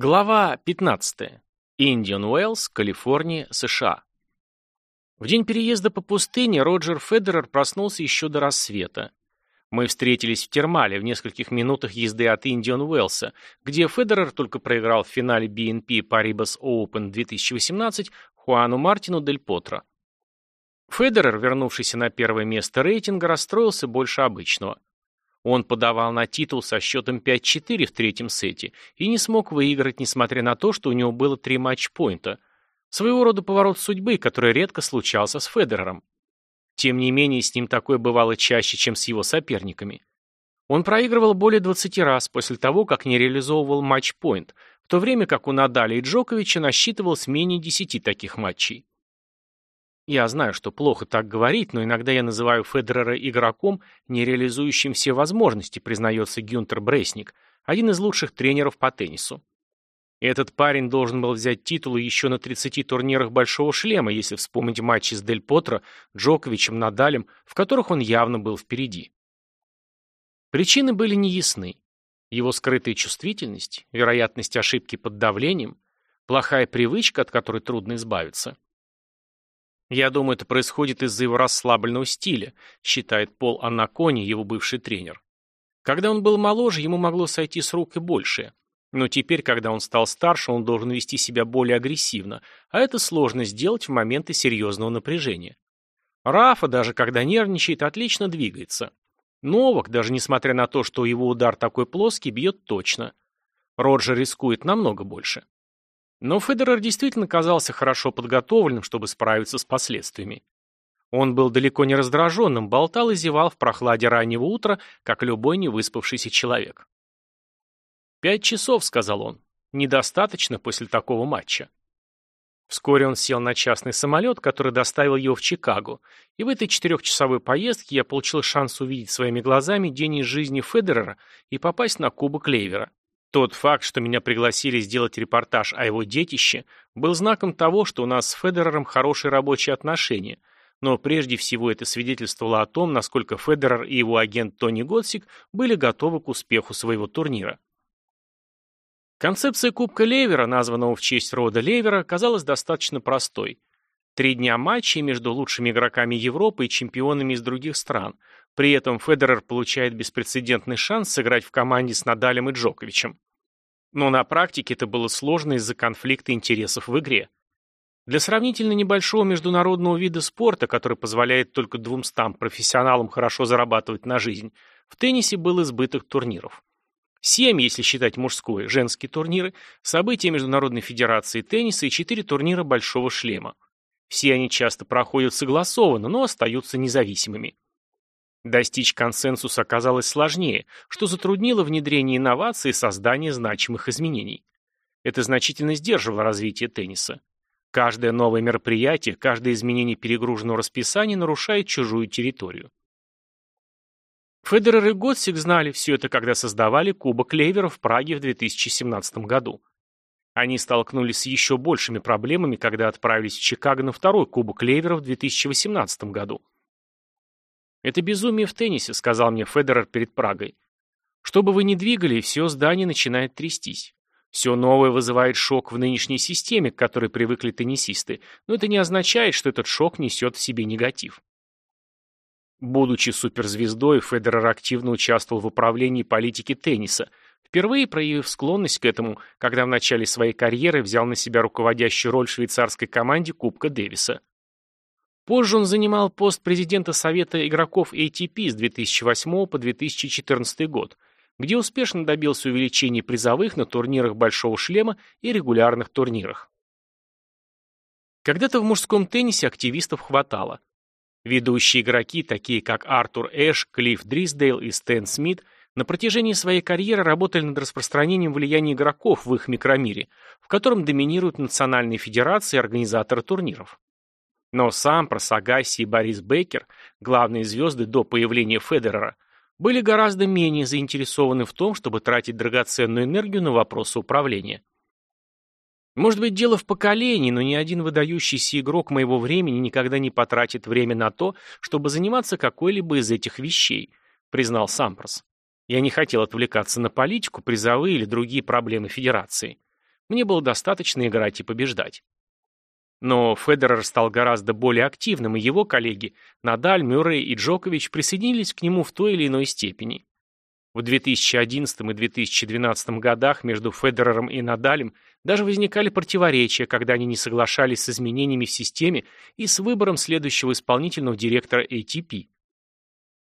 Глава 15. Индиан Уэллс, Калифорния, США. В день переезда по пустыне Роджер Федерер проснулся еще до рассвета. Мы встретились в Термале в нескольких минутах езды от Индиан Уэллса, где Федерер только проиграл в финале BNP Paribas Open 2018 Хуану Мартину Дель Потро. Федерер, вернувшийся на первое место рейтинга, расстроился больше обычного. Он подавал на титул со счетом 5-4 в третьем сете и не смог выиграть, несмотря на то, что у него было три матч-поинта. Своего рода поворот судьбы, который редко случался с Федерером. Тем не менее, с ним такое бывало чаще, чем с его соперниками. Он проигрывал более 20 раз после того, как не реализовывал матч-поинт, в то время как у Надаля и Джоковича насчитывалось менее 10 таких матчей. Я знаю, что плохо так говорить, но иногда я называю Федерера игроком, не реализующим все возможности, признается Гюнтер Бресник, один из лучших тренеров по теннису. Этот парень должен был взять титулы еще на 30 турнирах Большого Шлема, если вспомнить матчи с Дель Потро, Джоковичем, Надалем, в которых он явно был впереди. Причины были неясны. Его скрытая чувствительность, вероятность ошибки под давлением, плохая привычка, от которой трудно избавиться – я думаю, это происходит из-за его расслабленного стиля, считает Пол Анакони, его бывший тренер. Когда он был моложе, ему могло сойти с рук и большее. Но теперь, когда он стал старше, он должен вести себя более агрессивно, а это сложно сделать в моменты серьезного напряжения. Рафа, даже когда нервничает, отлично двигается. Новак, даже несмотря на то, что его удар такой плоский, бьет точно. Роджер рискует намного больше. Но Федерер действительно казался хорошо подготовленным, чтобы справиться с последствиями. Он был далеко не раздраженным, болтал и зевал в прохладе раннего утра, как любой невыспавшийся человек. «Пять часов», — сказал он. «Недостаточно после такого матча». Вскоре он сел на частный самолет, который доставил его в Чикаго, и в этой четырехчасовой поездке я получил шанс увидеть своими глазами день из жизни Федерера и попасть на Кубок Лейвера. Тот факт, что меня пригласили сделать репортаж о его детище, был знаком того, что у нас с Федерером хорошие рабочие отношения, но прежде всего это свидетельствовало о том, насколько Федерер и его агент Тони Готсик были готовы к успеху своего турнира. Концепция Кубка Левера, названного в честь рода Левера, казалась достаточно простой. Три дня матчей между лучшими игроками Европы и чемпионами из других стран, при этом Федерер получает беспрецедентный шанс сыграть в команде с Надалем и Джоковичем. Но на практике это было сложно из-за конфликта интересов в игре. Для сравнительно небольшого международного вида спорта, который позволяет только двумстам профессионалам хорошо зарабатывать на жизнь, в теннисе был избыток турниров. Семь, если считать мужской, женские турниры, события Международной Федерации тенниса и четыре турнира Большого шлема. Все они часто проходят согласованно, но остаются независимыми. Достичь консенсуса оказалось сложнее, что затруднило внедрение инноваций и создание значимых изменений. Это значительно сдерживало развитие тенниса. Каждое новое мероприятие, каждое изменение перегруженного расписания нарушает чужую территорию. Федерер и Готсик знали все это, когда создавали Кубок Лейвера в Праге в 2017 году. Они столкнулись с еще большими проблемами, когда отправились в Чикаго на второй Кубок Лейвера в 2018 году. «Это безумие в теннисе», — сказал мне Федерер перед Прагой. «Что бы вы ни двигали, все здание начинает трястись. Все новое вызывает шок в нынешней системе, к которой привыкли теннисисты, но это не означает, что этот шок несет в себе негатив». Будучи суперзвездой, Федерер активно участвовал в управлении политики тенниса, впервые проявив склонность к этому, когда в начале своей карьеры взял на себя руководящую роль в швейцарской команде Кубка Дэвиса. Позже он занимал пост президента Совета игроков ATP с 2008 по 2014 год, где успешно добился увеличения призовых на турнирах Большого шлема и регулярных турнирах. Когда-то в мужском теннисе активистов хватало. Ведущие игроки, такие как Артур Эш, Клифф Дрисдейл и Стэн Смит, на протяжении своей карьеры работали над распространением влияния игроков в их микромире, в котором доминируют национальные федерации и организаторы турниров. Но Сампрос, Агаси и Борис Беккер, главные звезды до появления Федерера, были гораздо менее заинтересованы в том, чтобы тратить драгоценную энергию на вопросы управления. Может быть, дело в поколении, но ни один выдающийся игрок моего времени никогда не потратит время на то, чтобы заниматься какой-либо из этих вещей, признал Сампрос. Я не хотел отвлекаться на политику, призовые или другие проблемы Федерации. Мне было достаточно играть и побеждать. Но Федерер стал гораздо более активным, и его коллеги Надаль, Мюррей и Джокович присоединились к нему в той или иной степени. В 2011 и 2012 годах между Федерером и Надалем даже возникали противоречия, когда они не соглашались с изменениями в системе и с выбором следующего исполнительного директора ATP.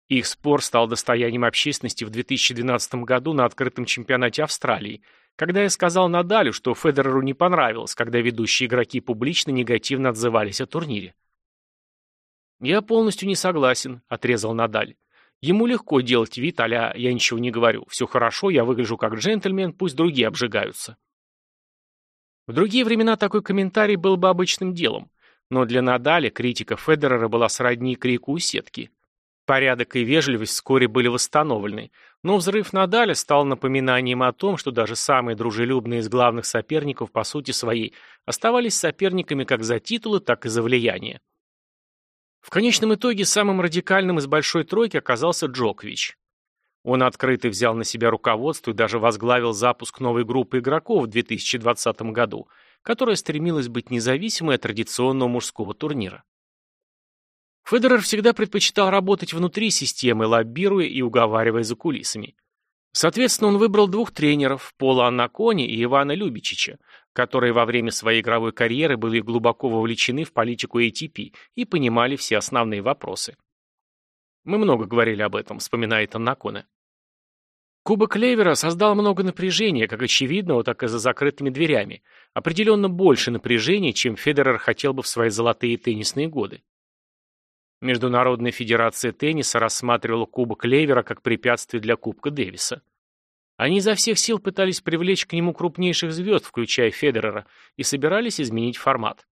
Их спор стал достоянием общественности в 2012 году на открытом чемпионате Австралии, когда я сказал Надалю, что Федереру не понравилось, когда ведущие игроки публично негативно отзывались о турнире. «Я полностью не согласен», — отрезал Надаль. «Ему легко делать вид, а я ничего не говорю. Все хорошо, я выгляжу как джентльмен, пусть другие обжигаются». В другие времена такой комментарий был бы обычным делом, но для Надаля критика Федерера была сродни крику у сетки. Порядок и вежливость вскоре были восстановлены, но взрыв Надаля стал напоминанием о том, что даже самые дружелюбные из главных соперников по сути своей оставались соперниками как за титулы, так и за влияние. В конечном итоге самым радикальным из большой тройки оказался Джокович. Он открыто взял на себя руководство и даже возглавил запуск новой группы игроков в 2020 году, которая стремилась быть независимой от традиционного мужского турнира. Федерер всегда предпочитал работать внутри системы, лоббируя и уговаривая за кулисами. Соответственно, он выбрал двух тренеров, Пола Аннакони и Ивана Любичича, которые во время своей игровой карьеры были глубоко вовлечены в политику ATP и понимали все основные вопросы. «Мы много говорили об этом», — вспоминает Аннаконе. Кубок Левера создал много напряжения, как очевидного, так и за закрытыми дверями. Определенно больше напряжения, чем Федерер хотел бы в свои золотые теннисные годы. Международная федерация тенниса рассматривала Кубок Левера как препятствие для Кубка Дэвиса. Они изо всех сил пытались привлечь к нему крупнейших звезд, включая Федерера, и собирались изменить формат.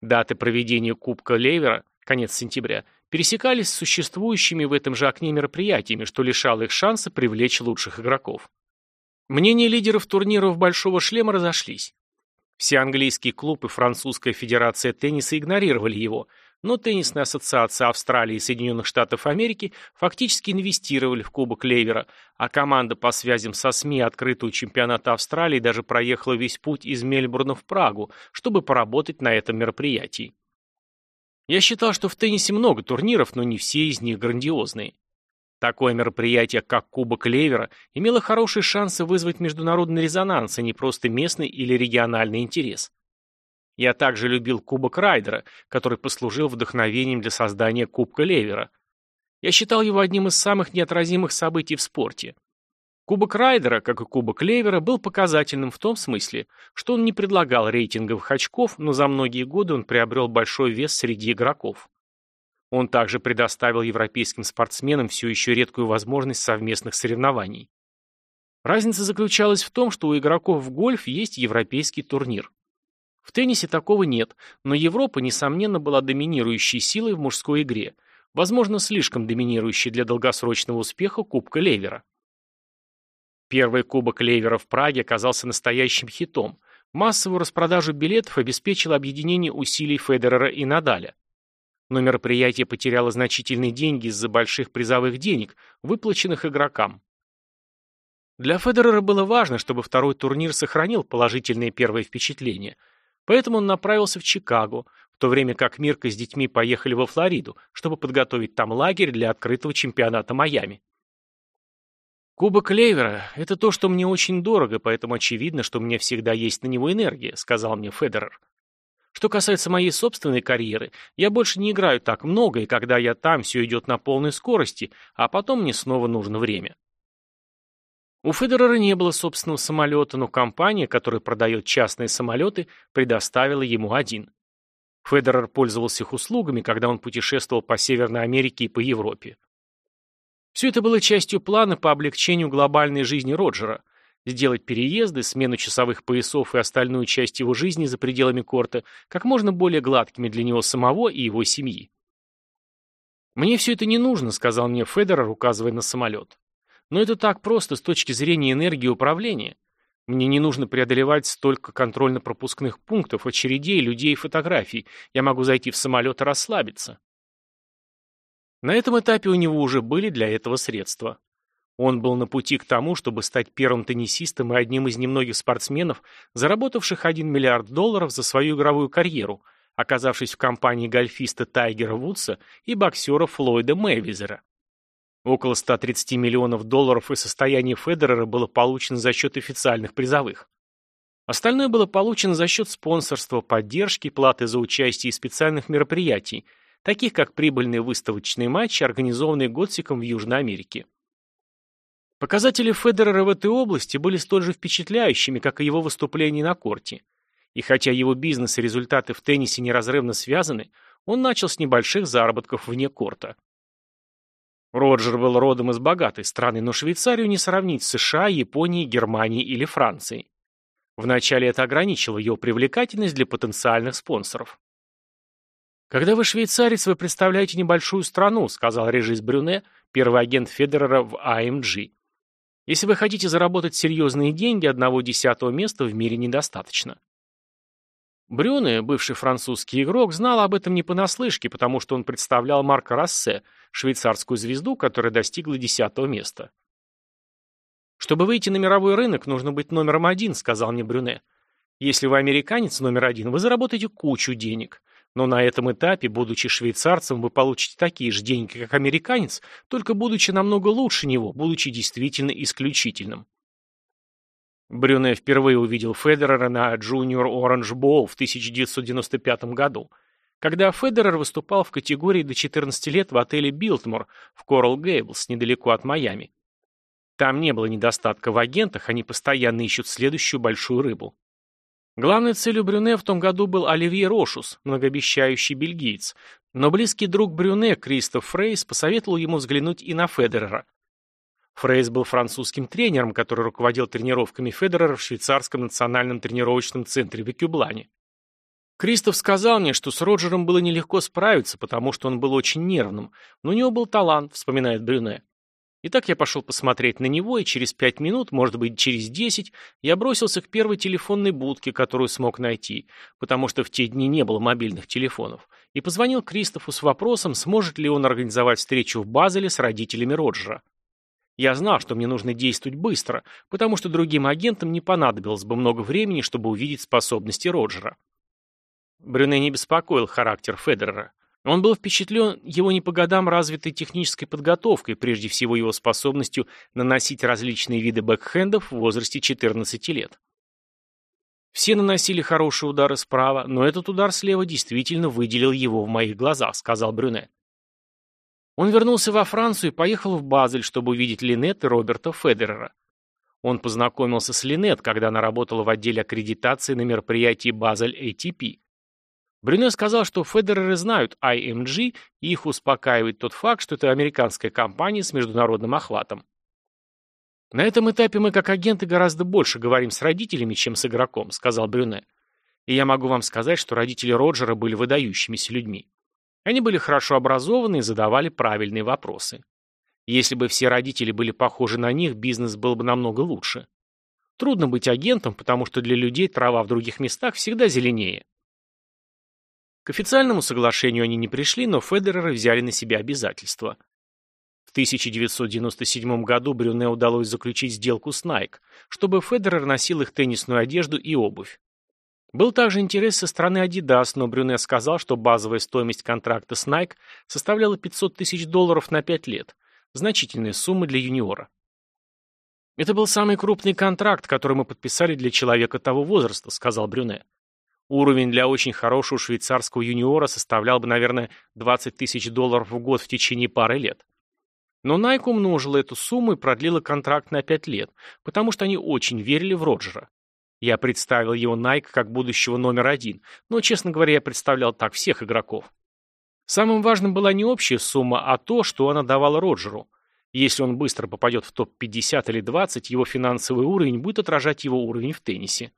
Даты проведения Кубка Левера, конец сентября, пересекались с существующими в этом же окне мероприятиями, что лишало их шанса привлечь лучших игроков. Мнения лидеров турниров «Большого шлема» разошлись. Все английские клубы и французская федерация тенниса игнорировали его – но теннисная ассоциация Австралии и Соединенных Штатов Америки фактически инвестировали в Кубок Левера, а команда по связям со СМИ открытого чемпионата Австралии даже проехала весь путь из Мельбурна в Прагу, чтобы поработать на этом мероприятии. Я считал, что в теннисе много турниров, но не все из них грандиозные. Такое мероприятие, как Кубок Левера, имело хорошие шансы вызвать международный резонанс, а не просто местный или региональный интерес. Я также любил Кубок Райдера, который послужил вдохновением для создания Кубка Левера. Я считал его одним из самых неотразимых событий в спорте. Кубок Райдера, как и Кубок Левера, был показательным в том смысле, что он не предлагал рейтинговых очков, но за многие годы он приобрел большой вес среди игроков. Он также предоставил европейским спортсменам все еще редкую возможность совместных соревнований. Разница заключалась в том, что у игроков в гольф есть европейский турнир. В теннисе такого нет, но Европа, несомненно, была доминирующей силой в мужской игре, возможно, слишком доминирующей для долгосрочного успеха Кубка Левера. Первый Кубок Левера в Праге оказался настоящим хитом. Массовую распродажу билетов обеспечило объединение усилий Федерера и Надаля. Но мероприятие потеряло значительные деньги из-за больших призовых денег, выплаченных игрокам. Для Федерера было важно, чтобы второй турнир сохранил положительные первые впечатления – Поэтому он направился в Чикаго, в то время как Мирка с детьми поехали во Флориду, чтобы подготовить там лагерь для открытого чемпионата Майами. «Кубок Левера — это то, что мне очень дорого, поэтому очевидно, что у меня всегда есть на него энергия», — сказал мне Федерер. «Что касается моей собственной карьеры, я больше не играю так много, и когда я там, все идет на полной скорости, а потом мне снова нужно время». У Федерера не было собственного самолета, но компания, которая продает частные самолеты, предоставила ему один. Федерер пользовался их услугами, когда он путешествовал по Северной Америке и по Европе. Все это было частью плана по облегчению глобальной жизни Роджера, сделать переезды, смену часовых поясов и остальную часть его жизни за пределами корта как можно более гладкими для него самого и его семьи. «Мне все это не нужно», — сказал мне Федерер, указывая на самолет. Но это так просто с точки зрения энергии управления. Мне не нужно преодолевать столько контрольно-пропускных пунктов, очередей, людей и фотографий. Я могу зайти в самолет и расслабиться. На этом этапе у него уже были для этого средства. Он был на пути к тому, чтобы стать первым теннисистом и одним из немногих спортсменов, заработавших 1 миллиард долларов за свою игровую карьеру, оказавшись в компании гольфиста Тайгера Вудса и боксера Флойда Мэйвизера. Около 130 миллионов долларов из состояния Федерера было получено за счет официальных призовых. Остальное было получено за счет спонсорства, поддержки, платы за участие и специальных мероприятий, таких как прибыльные выставочные матчи, организованные Готсиком в Южной Америке. Показатели Федерера в этой области были столь же впечатляющими, как и его выступления на корте. И хотя его бизнес и результаты в теннисе неразрывно связаны, он начал с небольших заработков вне корта. Роджер был родом из богатой страны, но Швейцарию не сравнить с США, Японией, Германией или Францией. Вначале это ограничило его привлекательность для потенциальных спонсоров. «Когда вы швейцарец, вы представляете небольшую страну», сказал Режис Брюне, первый агент Федерера в АМГ. Если вы хотите заработать серьезные деньги, одного десятого места в мире недостаточно. Брюне, бывший французский игрок, знал об этом не понаслышке, потому что он представлял Марка Рассе, швейцарскую звезду, которая достигла десятого места. «Чтобы выйти на мировой рынок, нужно быть номером один», — сказал мне Брюне. «Если вы американец номер один, вы заработаете кучу денег. Но на этом этапе, будучи швейцарцем, вы получите такие же деньги, как американец, только будучи намного лучше него, будучи действительно исключительным. Брюне впервые увидел Федерера на Junior Orange Bowl в 1995 году, когда Федерер выступал в категории до 14 лет в отеле Билтмор в Коралл Гейблс, недалеко от Майами. Там не было недостатка в агентах, они постоянно ищут следующую большую рыбу. Главной целью Брюне в том году был Оливье Рошус, многообещающий бельгиец, но близкий друг Брюне, Кристоф Фрейс, посоветовал ему взглянуть и на Федерера. Фрейс был французским тренером, который руководил тренировками Федерера в швейцарском национальном тренировочном центре в Экюблане. Кристоф сказал мне, что с Роджером было нелегко справиться, потому что он был очень нервным, но у него был талант, вспоминает Брюне. Итак, я пошел посмотреть на него, и через пять минут, может быть, через десять, я бросился к первой телефонной будке, которую смог найти, потому что в те дни не было мобильных телефонов, и позвонил Кристофу с вопросом, сможет ли он организовать встречу в Базеле с родителями Роджера. Я знал, что мне нужно действовать быстро, потому что другим агентам не понадобилось бы много времени, чтобы увидеть способности Роджера. Брюне не беспокоил характер Федерера. Он был впечатлен его не по годам развитой технической подготовкой, прежде всего его способностью наносить различные виды бэкхендов в возрасте 14 лет. Все наносили хорошие удары справа, но этот удар слева действительно выделил его в моих глазах, сказал Брюне. Он вернулся во Францию и поехал в Базель, чтобы увидеть Линет и Роберта Федерера. Он познакомился с Линет, когда она работала в отделе аккредитации на мероприятии Базель ATP. Брюне сказал, что Федереры знают IMG, и их успокаивает тот факт, что это американская компания с международным охватом. «На этом этапе мы, как агенты, гораздо больше говорим с родителями, чем с игроком», — сказал Брюне. «И я могу вам сказать, что родители Роджера были выдающимися людьми. Они были хорошо образованы и задавали правильные вопросы. Если бы все родители были похожи на них, бизнес был бы намного лучше. Трудно быть агентом, потому что для людей трава в других местах всегда зеленее. К официальному соглашению они не пришли, но Федереры взяли на себя обязательства. В 1997 году Брюне удалось заключить сделку с Nike, чтобы Федерер носил их теннисную одежду и обувь. Был также интерес со стороны Adidas, но Брюне сказал, что базовая стоимость контракта с Nike составляла 500 тысяч долларов на 5 лет, значительная сумма для юниора. «Это был самый крупный контракт, который мы подписали для человека того возраста», сказал Брюне. Уровень для очень хорошего швейцарского юниора составлял бы, наверное, 20 тысяч долларов в год в течение пары лет. Но Nike умножила эту сумму и продлила контракт на 5 лет, потому что они очень верили в Роджера. Я представил его Nike как будущего номер один, но, честно говоря, я представлял так всех игроков. Самым важным была не общая сумма, а то, что она давала Роджеру. Если он быстро попадет в топ-50 или 20, его финансовый уровень будет отражать его уровень в теннисе.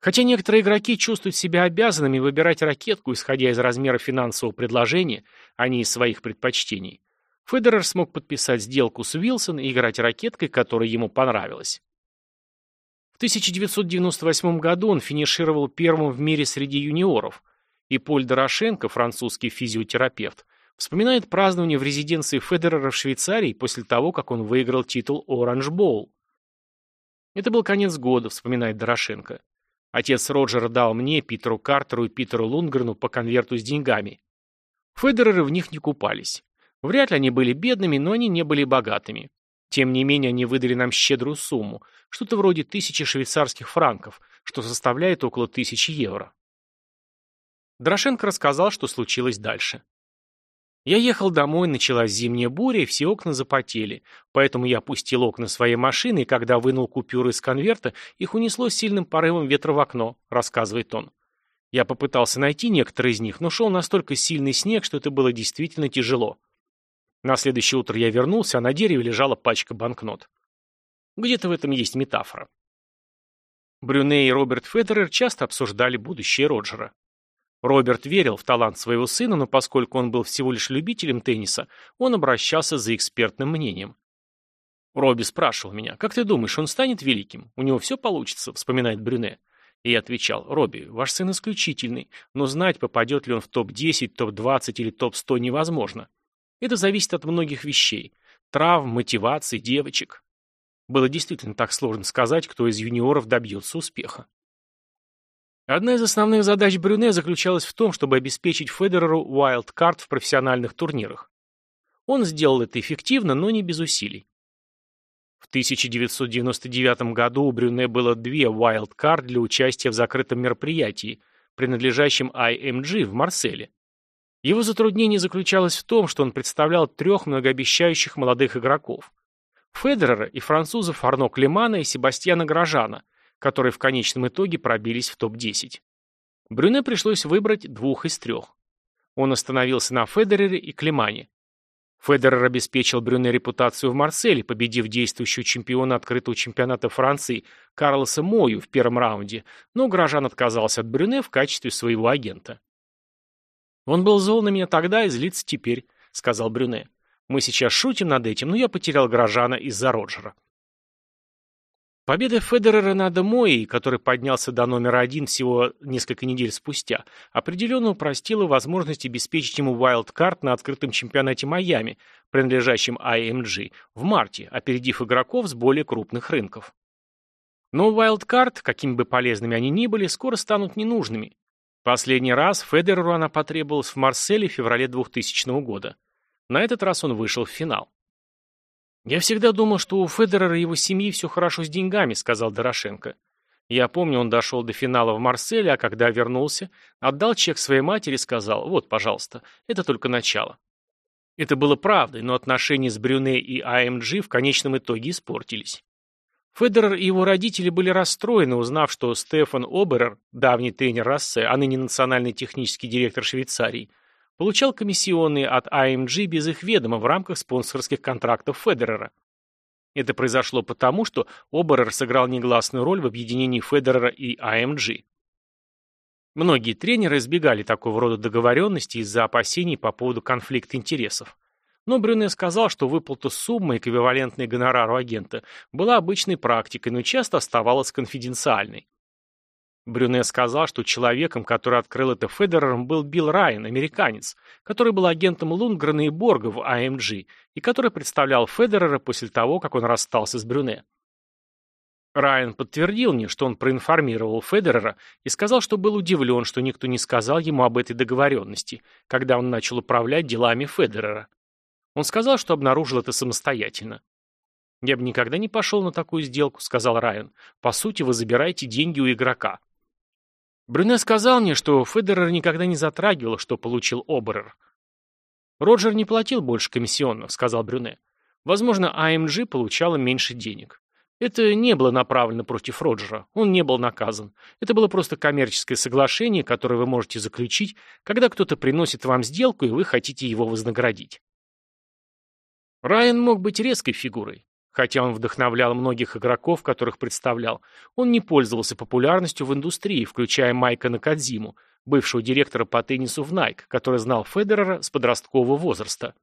Хотя некоторые игроки чувствуют себя обязанными выбирать ракетку, исходя из размера финансового предложения, а не из своих предпочтений, Федерер смог подписать сделку с Уилсон и играть ракеткой, которая ему понравилась. В 1998 году он финишировал первым в мире среди юниоров, и Поль Дорошенко, французский физиотерапевт, Вспоминает празднование в резиденции Федерера в Швейцарии после того, как он выиграл титул Оранж Боул. Это был конец года, вспоминает Дорошенко. Отец Роджера дал мне, Питеру Картеру и Питеру Лунгрену по конверту с деньгами. Федереры в них не купались. Вряд ли они были бедными, но они не были богатыми. Тем не менее, они выдали нам щедрую сумму, что-то вроде тысячи швейцарских франков, что составляет около тысячи евро. Дорошенко рассказал, что случилось дальше. Я ехал домой, началась зимняя буря, и все окна запотели, поэтому я опустил окна своей машины, и когда вынул купюры из конверта, их унесло сильным порывом ветра в окно, рассказывает он. Я попытался найти некоторые из них, но шел настолько сильный снег, что это было действительно тяжело. На следующее утро я вернулся, а на дереве лежала пачка банкнот. Где-то в этом есть метафора. Брюне и Роберт Федерер часто обсуждали будущее Роджера. Роберт верил в талант своего сына, но поскольку он был всего лишь любителем тенниса, он обращался за экспертным мнением. Робби спрашивал меня, «Как ты думаешь, он станет великим? У него все получится?» – вспоминает Брюне. И я отвечал, «Робби, ваш сын исключительный, но знать, попадет ли он в топ-10, топ-20 или топ-100 невозможно. Это зависит от многих вещей. Травм, мотивации, девочек. Было действительно так сложно сказать, кто из юниоров добьется успеха. Одна из основных задач Брюне заключалась в том, чтобы обеспечить Федереру вайлдкарт в профессиональных турнирах. Он сделал это эффективно, но не без усилий. В 1999 году у Брюне было две вайлдкарт для участия в закрытом мероприятии, принадлежащем IMG в Марселе. Его затруднение заключалось в том, что он представлял трех многообещающих молодых игроков. Федерера и французов Арно Клемана и Себастьяна Грожана, которые в конечном итоге пробились в топ-10. Брюне пришлось выбрать двух из трех. Он остановился на Федерере и Клемане. Федерер обеспечил Брюне репутацию в Марселе, победив действующего чемпиона открытого чемпионата Франции Карлоса Мою в первом раунде, но Грожан отказался от Брюне в качестве своего агента. «Он был зол на меня тогда и злится теперь», — сказал Брюне. «Мы сейчас шутим над этим, но я потерял горожана из-за Роджера». Победа Федерера над Моей, который поднялся до номера один всего несколько недель спустя, определенно упростила возможность обеспечить ему вайлдкарт на открытом чемпионате Майами, принадлежащем IMG, в марте, опередив игроков с более крупных рынков. Но вайлдкарт, какими бы полезными они ни были, скоро станут ненужными. Последний раз Федереру она потребовалась в Марселе в феврале 2000 года. На этот раз он вышел в финал. «Я всегда думал, что у Федерера и его семьи все хорошо с деньгами», — сказал Дорошенко. Я помню, он дошел до финала в Марселе, а когда вернулся, отдал чек своей матери и сказал, «Вот, пожалуйста, это только начало». Это было правдой, но отношения с Брюне и АМГ в конечном итоге испортились. Федерер и его родители были расстроены, узнав, что Стефан Оберер, давний тренер Рассе, а ныне национальный технический директор Швейцарии, получал комиссионные от AMG без их ведома в рамках спонсорских контрактов Федерера. Это произошло потому, что Оберер сыграл негласную роль в объединении Федерера и AMG. Многие тренеры избегали такого рода договоренности из-за опасений по поводу конфликта интересов. Но Брюне сказал, что выплата суммы, эквивалентной гонорару агента, была обычной практикой, но часто оставалась конфиденциальной. Брюне сказал, что человеком, который открыл это Федерером, был Билл Райан, американец, который был агентом Лунгрена и Борга в АМГ, и который представлял Федерера после того, как он расстался с Брюне. Райан подтвердил мне, что он проинформировал Федерера и сказал, что был удивлен, что никто не сказал ему об этой договоренности, когда он начал управлять делами Федерера. Он сказал, что обнаружил это самостоятельно. «Я бы никогда не пошел на такую сделку», — сказал Райан. «По сути, вы забираете деньги у игрока». Брюне сказал мне, что Федерер никогда не затрагивал, что получил Оберер. «Роджер не платил больше комиссионных», — сказал Брюне. «Возможно, АМГ получала меньше денег. Это не было направлено против Роджера, он не был наказан. Это было просто коммерческое соглашение, которое вы можете заключить, когда кто-то приносит вам сделку, и вы хотите его вознаградить. Райан мог быть резкой фигурой. Хотя он вдохновлял многих игроков, которых представлял, он не пользовался популярностью в индустрии, включая Майка Накадзиму, бывшего директора по теннису в Nike, который знал Федерера с подросткового возраста.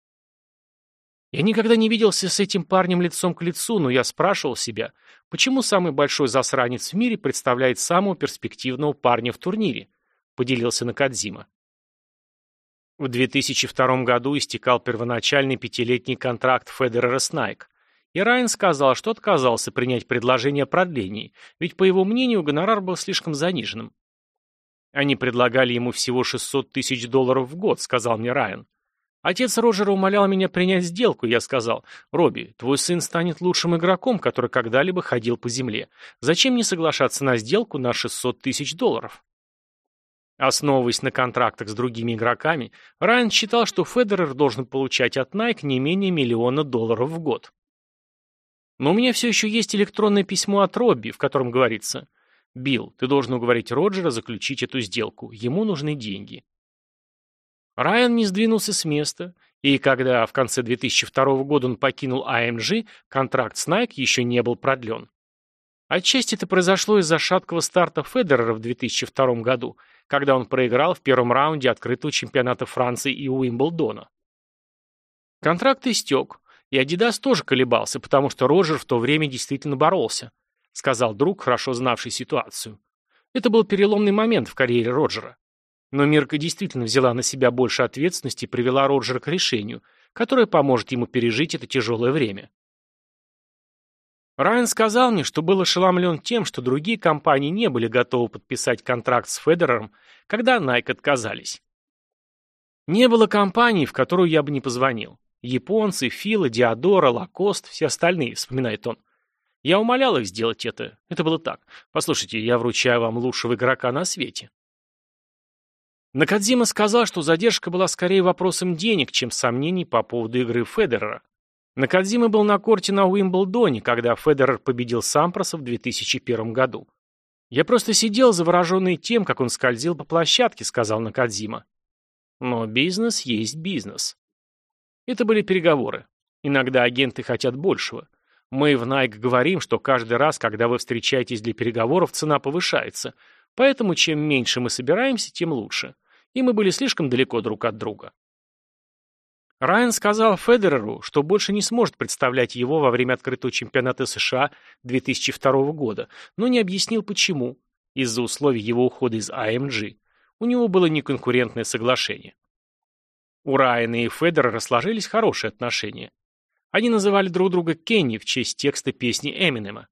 Я никогда не виделся с этим парнем лицом к лицу, но я спрашивал себя, почему самый большой засранец в мире представляет самого перспективного парня в турнире, поделился Накадзима. В 2002 году истекал первоначальный пятилетний контракт Федерера с Nike, и Райан сказал, что отказался принять предложение о продлении, ведь, по его мнению, гонорар был слишком заниженным. «Они предлагали ему всего 600 тысяч долларов в год», — сказал мне Райан. Отец Роджера умолял меня принять сделку, и я сказал, «Робби, твой сын станет лучшим игроком, который когда-либо ходил по земле. Зачем не соглашаться на сделку на 600 тысяч долларов?» Основываясь на контрактах с другими игроками, Райан считал, что Федерер должен получать от Nike не менее миллиона долларов в год. Но у меня все еще есть электронное письмо от Робби, в котором говорится «Билл, ты должен уговорить Роджера заключить эту сделку. Ему нужны деньги». Райан не сдвинулся с места, и когда в конце 2002 года он покинул AMG, а контракт с Nike еще не был продлен. Отчасти это произошло из-за шаткого старта Федерера в 2002 году, когда он проиграл в первом раунде открытого чемпионата Франции и Уимблдона. Контракт истек, и Адидас тоже колебался, потому что Роджер в то время действительно боролся, сказал друг, хорошо знавший ситуацию. Это был переломный момент в карьере Роджера. Но Мирка действительно взяла на себя больше ответственности и привела Роджера к решению, которое поможет ему пережить это тяжелое время. Райан сказал мне, что был ошеломлен тем, что другие компании не были готовы подписать контракт с Федерером, когда Nike отказались. Не было компании, в которую я бы не позвонил. Японцы, Фила, Диадора, Лакост, все остальные, вспоминает он. Я умолял их сделать это. Это было так. Послушайте, я вручаю вам лучшего игрока на свете. Накадзима сказал, что задержка была скорее вопросом денег, чем сомнений по поводу игры Федерера. Накадзима был на корте на Уимблдоне, когда Федерер победил Сампроса в 2001 году. «Я просто сидел, завороженный тем, как он скользил по площадке», — сказал Накадзима. Но бизнес есть бизнес. Это были переговоры. Иногда агенты хотят большего. Мы в Nike говорим, что каждый раз, когда вы встречаетесь для переговоров, цена повышается. Поэтому чем меньше мы собираемся, тем лучше и мы были слишком далеко друг от друга. Райан сказал Федереру, что больше не сможет представлять его во время открытого чемпионата США 2002 года, но не объяснил почему, из-за условий его ухода из AMG. А У него было неконкурентное соглашение. У Райана и Федерера сложились хорошие отношения. Они называли друг друга Кенни в честь текста песни Эминема.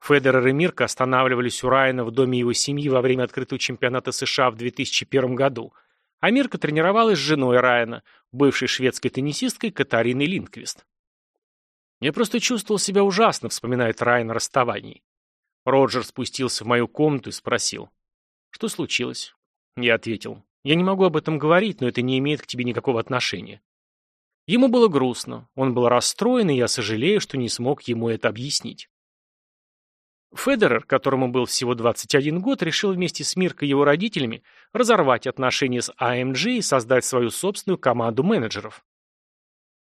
Федерер и Мирка останавливались у Райана в доме его семьи во время открытого чемпионата США в 2001 году, а Мирка тренировалась с женой Райана, бывшей шведской теннисисткой Катариной Линквист. «Я просто чувствовал себя ужасно», — вспоминает Райан о расставании. Роджер спустился в мою комнату и спросил. «Что случилось?» Я ответил. «Я не могу об этом говорить, но это не имеет к тебе никакого отношения». Ему было грустно, он был расстроен, и я сожалею, что не смог ему это объяснить. Федерер, которому был всего 21 год, решил вместе с Миркой и его родителями разорвать отношения с AMG а и создать свою собственную команду менеджеров.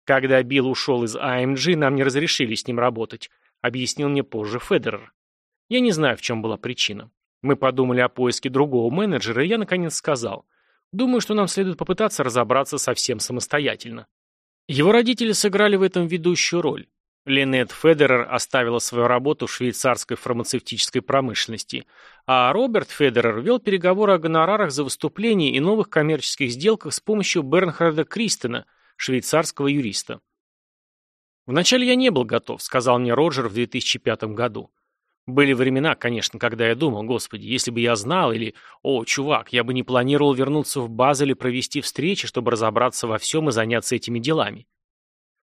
Когда Билл ушел из AMG, а нам не разрешили с ним работать, объяснил мне позже Федерер. Я не знаю, в чем была причина. Мы подумали о поиске другого менеджера, и я наконец сказал, думаю, что нам следует попытаться разобраться совсем самостоятельно. Его родители сыграли в этом ведущую роль. Линет Федерер оставила свою работу в швейцарской фармацевтической промышленности, а Роберт Федерер вел переговоры о гонорарах за выступления и новых коммерческих сделках с помощью Бернхарда Кристена, швейцарского юриста. «Вначале я не был готов», — сказал мне Роджер в 2005 году. Были времена, конечно, когда я думал, господи, если бы я знал, или, о, чувак, я бы не планировал вернуться в Базель и провести встречи, чтобы разобраться во всем и заняться этими делами.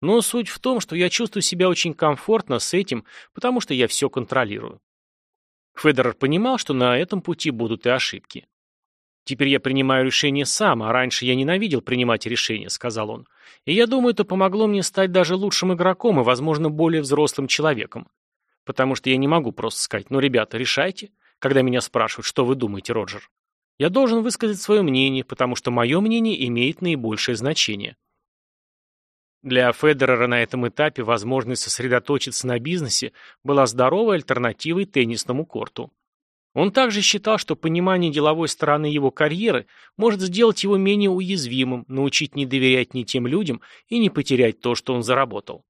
Но суть в том, что я чувствую себя очень комфортно с этим, потому что я все контролирую. Федерер понимал, что на этом пути будут и ошибки. «Теперь я принимаю решение сам, а раньше я ненавидел принимать решения», — сказал он. «И я думаю, это помогло мне стать даже лучшим игроком и, возможно, более взрослым человеком. Потому что я не могу просто сказать, ну, ребята, решайте, когда меня спрашивают, что вы думаете, Роджер. Я должен высказать свое мнение, потому что мое мнение имеет наибольшее значение». Для Федерера на этом этапе возможность сосредоточиться на бизнесе была здоровой альтернативой теннисному корту. Он также считал, что понимание деловой стороны его карьеры может сделать его менее уязвимым, научить не доверять ни тем людям и не потерять то, что он заработал.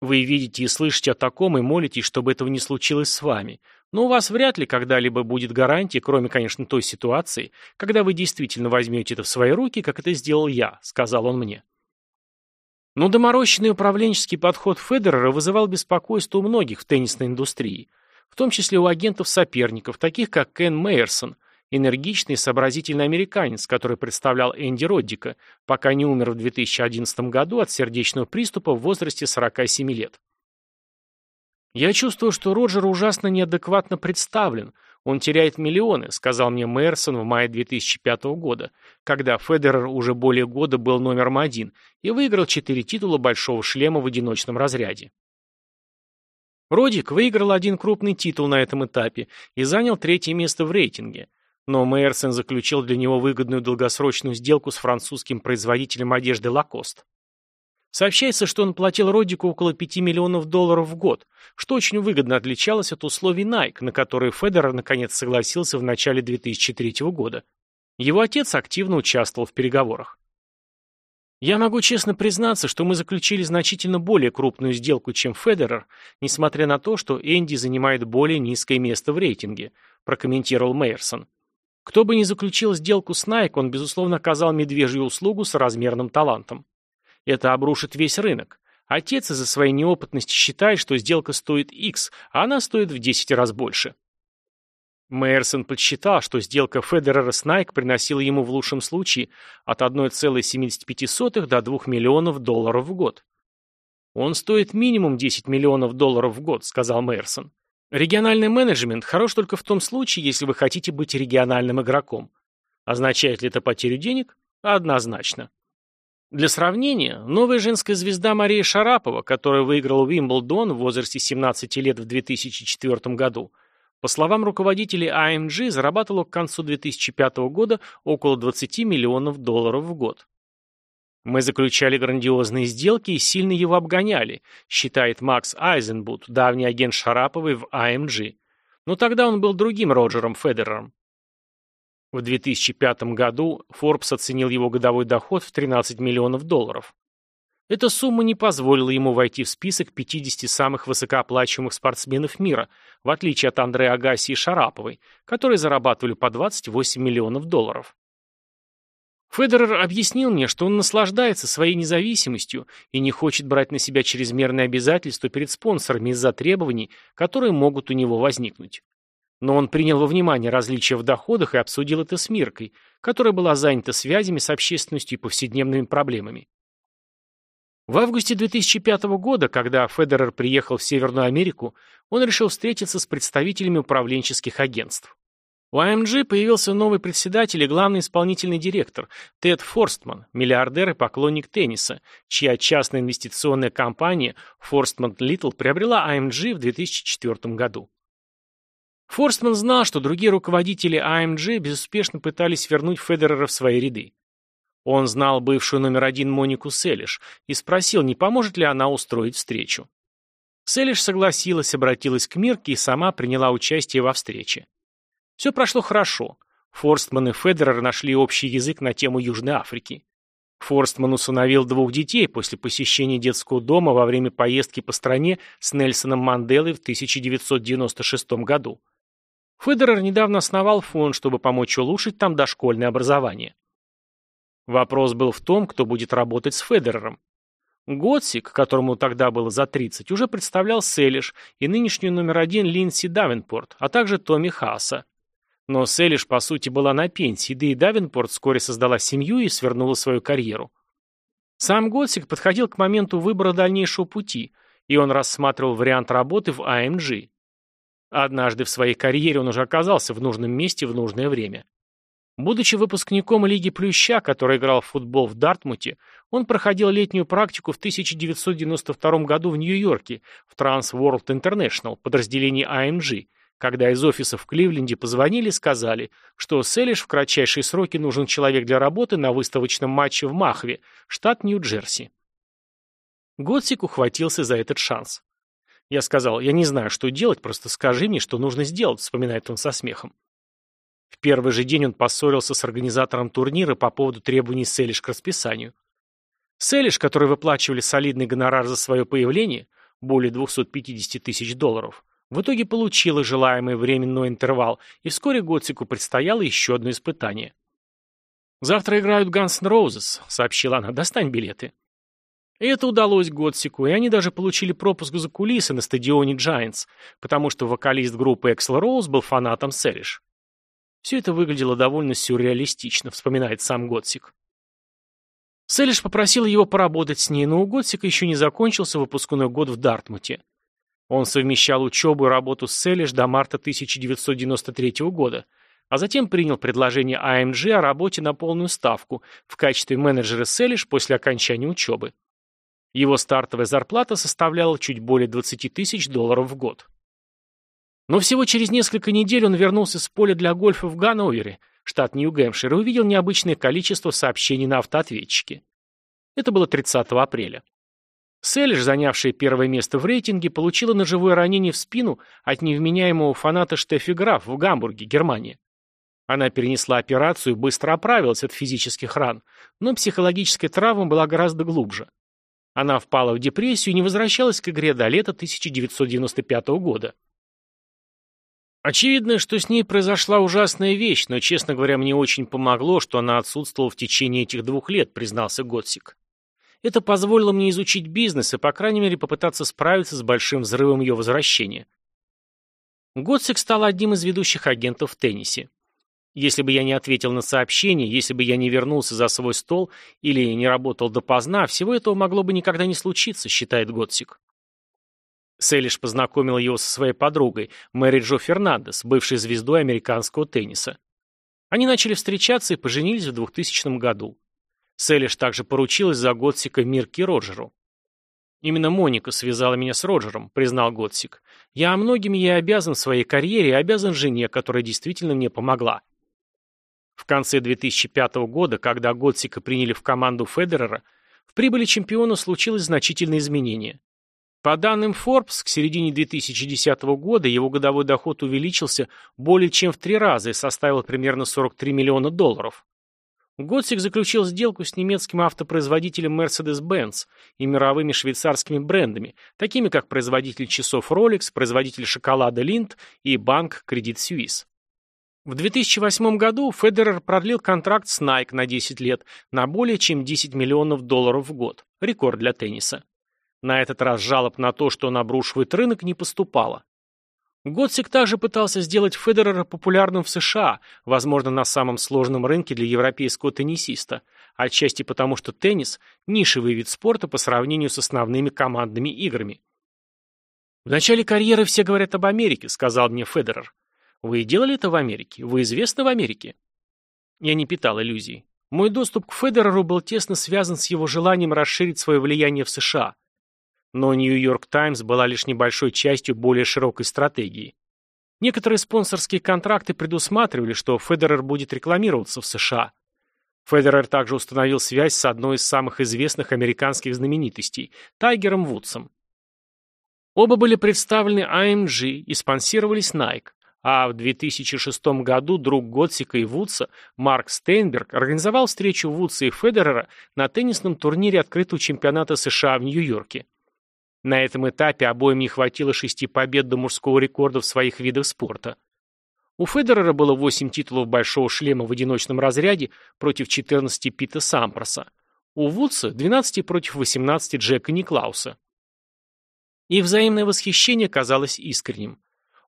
Вы видите и слышите о таком и молитесь, чтобы этого не случилось с вами. Но у вас вряд ли когда-либо будет гарантия, кроме, конечно, той ситуации, когда вы действительно возьмете это в свои руки, как это сделал я», — сказал он мне. Но доморощенный управленческий подход Федерера вызывал беспокойство у многих в теннисной индустрии, в том числе у агентов соперников, таких как Кен Мейерсон, энергичный и сообразительный американец, который представлял Энди Роддика, пока не умер в 2011 году от сердечного приступа в возрасте 47 лет. «Я чувствую, что Роджер ужасно неадекватно представлен. Он теряет миллионы», — сказал мне Мэрсон в мае 2005 года, когда Федерер уже более года был номером один и выиграл четыре титула большого шлема в одиночном разряде. Родик выиграл один крупный титул на этом этапе и занял третье место в рейтинге. Но Мейерсон заключил для него выгодную долгосрочную сделку с французским производителем одежды Lacoste. Сообщается, что он платил Родику около 5 миллионов долларов в год, что очень выгодно отличалось от условий Nike, на которые Федерер наконец согласился в начале 2003 года. Его отец активно участвовал в переговорах. Я могу честно признаться, что мы заключили значительно более крупную сделку, чем Федерер, несмотря на то, что Энди занимает более низкое место в рейтинге, прокомментировал Мейерсон. Кто бы ни заключил сделку с Nike, он, безусловно, оказал медвежью услугу с размерным талантом. Это обрушит весь рынок. Отец из-за своей неопытности считает, что сделка стоит X, а она стоит в 10 раз больше. Мейерсон подсчитал, что сделка Федерера с Nike приносила ему в лучшем случае от 1,75 до 2 миллионов долларов в год. «Он стоит минимум 10 миллионов долларов в год», — сказал Мейерсон. «Региональный менеджмент хорош только в том случае, если вы хотите быть региональным игроком. Означает ли это потерю денег? Однозначно. Для сравнения, новая женская звезда Мария Шарапова, которая выиграла Уимблдон в возрасте 17 лет в 2004 году, по словам руководителей AMG, зарабатывала к концу 2005 года около 20 миллионов долларов в год. Мы заключали грандиозные сделки и сильно его обгоняли, считает Макс Айзенбут, давний агент Шараповой в AMG. Но тогда он был другим Роджером Федерером. В 2005 году Forbes оценил его годовой доход в 13 миллионов долларов. Эта сумма не позволила ему войти в список 50 самых высокооплачиваемых спортсменов мира, в отличие от Андрея Агаси и Шараповой, которые зарабатывали по 28 миллионов долларов. Федерер объяснил мне, что он наслаждается своей независимостью и не хочет брать на себя чрезмерные обязательства перед спонсорами из-за требований, которые могут у него возникнуть. Но он принял во внимание различия в доходах и обсудил это с Миркой, которая была занята связями с общественностью и повседневными проблемами. В августе 2005 года, когда Федерер приехал в Северную Америку, он решил встретиться с представителями управленческих агентств. У AMG появился новый председатель и главный исполнительный директор Тед Форстман, миллиардер и поклонник тенниса, чья частная инвестиционная компания Форстман Литл приобрела AMG в 2004 году. Форстман знал, что другие руководители AMG безуспешно пытались вернуть Федерера в свои ряды. Он знал бывшую номер один Монику Селиш и спросил, не поможет ли она устроить встречу. Селиш согласилась, обратилась к Мирке и сама приняла участие во встрече. Все прошло хорошо. Форстман и Федерер нашли общий язык на тему Южной Африки. Форстман усыновил двух детей после посещения детского дома во время поездки по стране с Нельсоном Манделой в 1996 году. Федерер недавно основал фонд, чтобы помочь улучшить там дошкольное образование. Вопрос был в том, кто будет работать с Федерером. Готсик, которому тогда было за 30, уже представлял Селиш и нынешнюю номер один Линдси Давенпорт, а также Томми Хааса. Но Селиш, по сути, была на пенсии, да и Давенпорт вскоре создала семью и свернула свою карьеру. Сам Готсик подходил к моменту выбора дальнейшего пути, и он рассматривал вариант работы в АМГ. Однажды в своей карьере он уже оказался в нужном месте в нужное время. Будучи выпускником Лиги Плюща, который играл в футбол в Дартмуте, он проходил летнюю практику в 1992 году в Нью-Йорке в Trans World International, подразделении AMG, когда из офиса в Кливленде позвонили и сказали, что Селиш в кратчайшие сроки нужен человек для работы на выставочном матче в Махве, штат Нью-Джерси. Готсик ухватился за этот шанс. Я сказал, я не знаю, что делать, просто скажи мне, что нужно сделать, вспоминает он со смехом. В первый же день он поссорился с организатором турнира по поводу требований Селиш к расписанию. Селиш, который выплачивали солидный гонорар за свое появление, более 250 тысяч долларов, В итоге получила желаемый временной интервал, и вскоре Готсику предстояло еще одно испытание. «Завтра играют Guns N' Roses», — сообщила она, — «достань билеты». И это удалось Готсику, и они даже получили пропуск за кулисы на стадионе Giants, потому что вокалист группы Эксел Роуз был фанатом Селиш. Все это выглядело довольно сюрреалистично, вспоминает сам Готсик. Селиш попросил его поработать с ней, но у Готсика еще не закончился выпускной год в Дартмуте. Он совмещал учебу и работу с Селиш до марта 1993 года, а затем принял предложение АМГ о работе на полную ставку в качестве менеджера Селиш после окончания учебы. Его стартовая зарплата составляла чуть более 20 тысяч долларов в год. Но всего через несколько недель он вернулся с поля для гольфа в Ганновере, штат Нью-Гэмпшир, и увидел необычное количество сообщений на автоответчике. Это было 30 апреля. Селлиш, занявшая первое место в рейтинге, получила ножевое ранение в спину от невменяемого фаната Штеффи Граф в Гамбурге, Германия. Она перенесла операцию и быстро оправилась от физических ран, но психологическая травма была гораздо глубже. Она впала в депрессию и не возвращалась к игре до лета 1995 года. Очевидно, что с ней произошла ужасная вещь, но, честно говоря, мне очень помогло, что она отсутствовала в течение этих двух лет, признался Готсик. Это позволило мне изучить бизнес и, по крайней мере, попытаться справиться с большим взрывом ее возвращения. Готсик стал одним из ведущих агентов в теннисе. Если бы я не ответил на сообщение, если бы я не вернулся за свой стол или не работал допоздна, всего этого могло бы никогда не случиться, считает Готсик. Селиш познакомил его со своей подругой, Мэри Джо Фернандес, бывшей звездой американского тенниса. Они начали встречаться и поженились в 2000 году. Селиш также поручилась за Готсика Мирки Роджеру. «Именно Моника связала меня с Роджером», — признал Готсик. «Я многим ей обязан в своей карьере и обязан жене, которая действительно мне помогла». В конце 2005 года, когда Готсика приняли в команду Федерера, в прибыли чемпиона случилось значительное изменение. По данным Forbes, к середине 2010 года его годовой доход увеличился более чем в три раза и составил примерно 43 миллиона долларов. Готсик заключил сделку с немецким автопроизводителем Mercedes-Benz и мировыми швейцарскими брендами, такими как производитель часов Rolex, производитель шоколада Lindt и банк Credit Suisse. В 2008 году Федерер продлил контракт с Nike на 10 лет на более чем 10 миллионов долларов в год. Рекорд для тенниса. На этот раз жалоб на то, что он обрушивает рынок, не поступало. Готсик также пытался сделать Федерера популярным в США, возможно, на самом сложном рынке для европейского теннисиста, отчасти потому, что теннис – нишевый вид спорта по сравнению с основными командными играми. «В начале карьеры все говорят об Америке», – сказал мне Федерер. Вы делали это в Америке? Вы известны в Америке? Я не питал иллюзий. Мой доступ к Федереру был тесно связан с его желанием расширить свое влияние в США. Но Нью-Йорк Таймс была лишь небольшой частью более широкой стратегии. Некоторые спонсорские контракты предусматривали, что Федерер будет рекламироваться в США. Федерер также установил связь с одной из самых известных американских знаменитостей – Тайгером Вудсом. Оба были представлены AMG и спонсировались Nike а в 2006 году друг Готсика и Вудса Марк Стейнберг организовал встречу Вудса и Федерера на теннисном турнире открытого чемпионата США в Нью-Йорке. На этом этапе обоим не хватило шести побед до мужского рекорда в своих видах спорта. У Федерера было 8 титулов большого шлема в одиночном разряде против 14 Пита Сампроса. У Вудса 12 против 18 Джека Никлауса. Их взаимное восхищение казалось искренним.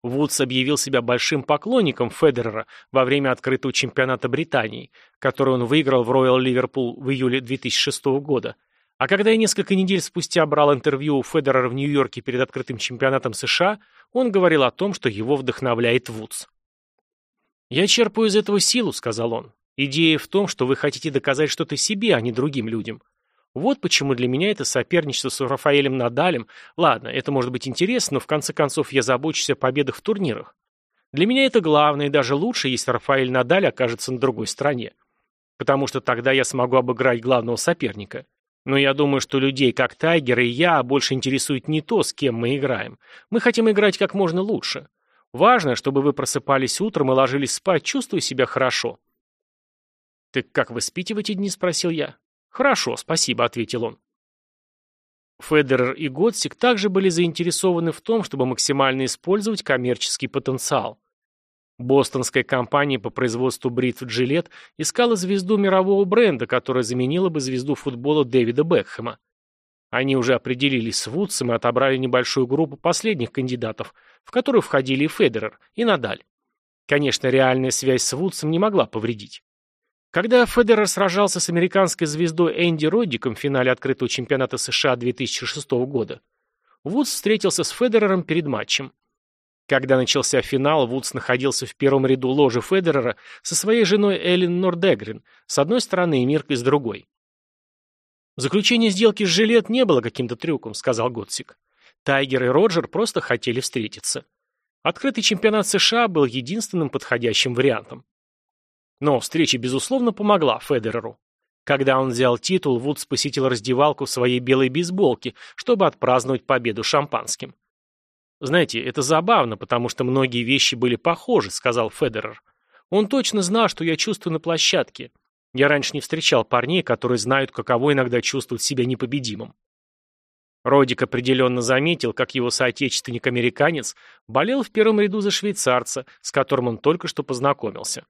Вудс объявил себя большим поклонником Федерера во время открытого чемпионата Британии, который он выиграл в Роyal Ливерпул в июле 2006 года. А когда я несколько недель спустя брал интервью у Федерера в Нью-Йорке перед открытым чемпионатом США, он говорил о том, что его вдохновляет Вудс. «Я черпаю из этого силу», — сказал он. «Идея в том, что вы хотите доказать что-то себе, а не другим людям. Вот почему для меня это соперничество с Рафаэлем Надалем. Ладно, это может быть интересно, но в конце концов я забочусь о победах в турнирах. Для меня это главное и даже лучше, если Рафаэль Надаль окажется на другой стороне. Потому что тогда я смогу обыграть главного соперника. Но я думаю, что людей, как Тайгер и я, больше интересует не то, с кем мы играем. Мы хотим играть как можно лучше. Важно, чтобы вы просыпались утром и ложились спать, чувствуя себя хорошо. «Так как вы спите в эти дни?» – спросил я. «Хорошо, спасибо», — ответил он. Федерер и Готсик также были заинтересованы в том, чтобы максимально использовать коммерческий потенциал. Бостонская компания по производству бритв Gillette искала звезду мирового бренда, которая заменила бы звезду футбола Дэвида Бекхэма. Они уже определились с Вудсом и отобрали небольшую группу последних кандидатов, в которую входили и Федерер, и Надаль. Конечно, реальная связь с Вудсом не могла повредить. Когда Федерер сражался с американской звездой Энди Роддиком в финале открытого чемпионата США 2006 года, Вудс встретился с Федерером перед матчем. Когда начался финал, Вудс находился в первом ряду ложи Федерера со своей женой Эллен Нордегрин с одной стороны и Миркой с другой. «Заключение сделки с Жилет не было каким-то трюком», — сказал Готсик. Тайгер и Роджер просто хотели встретиться. Открытый чемпионат США был единственным подходящим вариантом. Но встреча, безусловно, помогла Федереру. Когда он взял титул, Вудс посетил раздевалку в своей белой бейсболке, чтобы отпраздновать победу шампанским. «Знаете, это забавно, потому что многие вещи были похожи», — сказал Федерер. «Он точно знал, что я чувствую на площадке. Я раньше не встречал парней, которые знают, каково иногда чувствовать себя непобедимым». Родик определенно заметил, как его соотечественник-американец болел в первом ряду за швейцарца, с которым он только что познакомился.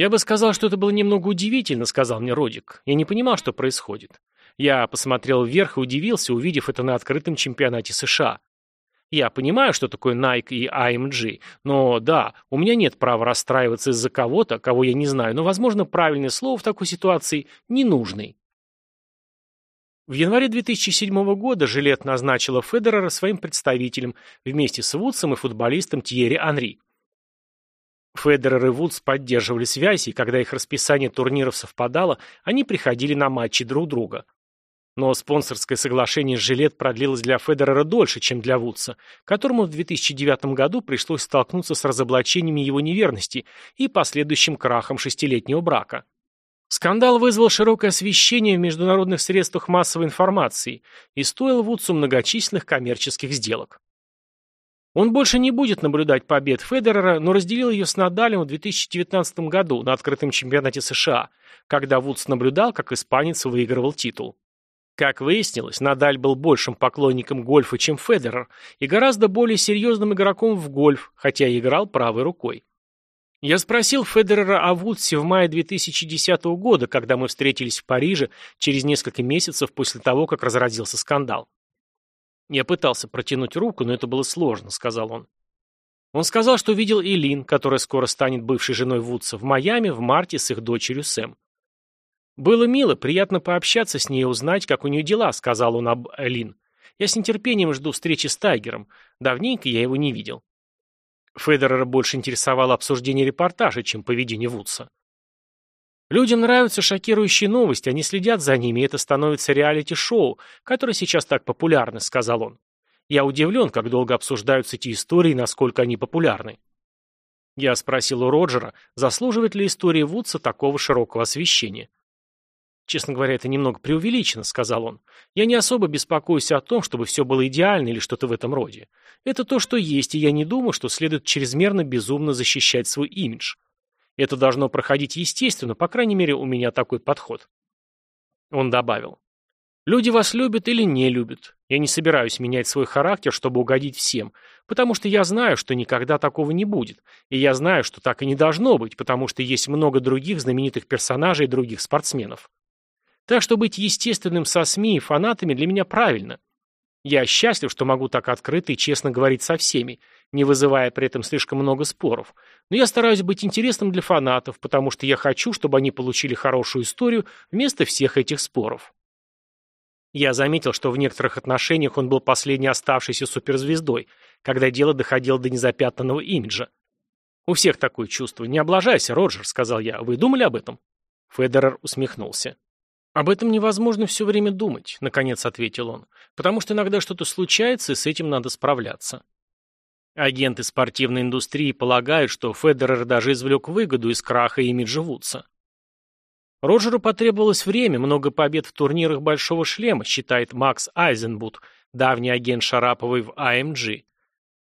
«Я бы сказал, что это было немного удивительно», — сказал мне Родик. «Я не понимал, что происходит. Я посмотрел вверх и удивился, увидев это на открытом чемпионате США. Я понимаю, что такое Nike и AMG, но да, у меня нет права расстраиваться из-за кого-то, кого я не знаю, но, возможно, правильное слово в такой ситуации – ненужный». В январе 2007 года Жилет назначила Федерера своим представителем вместе с Вудсом и футболистом Тьерри Анри. Федерер и Вудс поддерживали связь, и когда их расписание турниров совпадало, они приходили на матчи друг друга. Но спонсорское соглашение с Жилет продлилось для Федерера дольше, чем для Вудса, которому в 2009 году пришлось столкнуться с разоблачениями его неверности и последующим крахом шестилетнего брака. Скандал вызвал широкое освещение в международных средствах массовой информации и стоил Вудсу многочисленных коммерческих сделок. Он больше не будет наблюдать побед Федерера, но разделил ее с Надалем в 2019 году на открытом чемпионате США, когда Вудс наблюдал, как испанец выигрывал титул. Как выяснилось, Надаль был большим поклонником гольфа, чем Федерер, и гораздо более серьезным игроком в гольф, хотя и играл правой рукой. Я спросил Федерера о Вудсе в мае 2010 года, когда мы встретились в Париже через несколько месяцев после того, как разразился скандал. Я пытался протянуть руку, но это было сложно, сказал он. Он сказал, что видел Элин, которая скоро станет бывшей женой Вудса, в Майами в марте с их дочерью Сэм. «Было мило, приятно пообщаться с ней и узнать, как у нее дела», — сказал он об Элин. «Я с нетерпением жду встречи с Тайгером. Давненько я его не видел». Федерера больше интересовало обсуждение репортажа, чем поведение Вудса. Людям нравятся шокирующие новости, они следят за ними, и это становится реалити-шоу, которое сейчас так популярно, сказал он. Я удивлен, как долго обсуждаются эти истории и насколько они популярны. Я спросил у Роджера, заслуживает ли история Вудса такого широкого освещения. «Честно говоря, это немного преувеличено», — сказал он. «Я не особо беспокоюсь о том, чтобы все было идеально или что-то в этом роде. Это то, что есть, и я не думаю, что следует чрезмерно безумно защищать свой имидж. Это должно проходить естественно, по крайней мере, у меня такой подход. Он добавил. Люди вас любят или не любят. Я не собираюсь менять свой характер, чтобы угодить всем, потому что я знаю, что никогда такого не будет. И я знаю, что так и не должно быть, потому что есть много других знаменитых персонажей и других спортсменов. Так что быть естественным со СМИ и фанатами для меня правильно. Я счастлив, что могу так открыто и честно говорить со всеми, не вызывая при этом слишком много споров. Но я стараюсь быть интересным для фанатов, потому что я хочу, чтобы они получили хорошую историю вместо всех этих споров. Я заметил, что в некоторых отношениях он был последней оставшейся суперзвездой, когда дело доходило до незапятнанного имиджа. «У всех такое чувство. Не облажайся, Роджер», — сказал я. «Вы думали об этом?» Федерер усмехнулся. «Об этом невозможно все время думать», — наконец ответил он, «потому что иногда что-то случается, и с этим надо справляться». Агенты спортивной индустрии полагают, что Федерер даже извлек выгоду из краха имиджа Вудса. Роджеру потребовалось время, много побед в турнирах «Большого шлема», считает Макс Айзенбут, давний агент Шараповой в АМГ.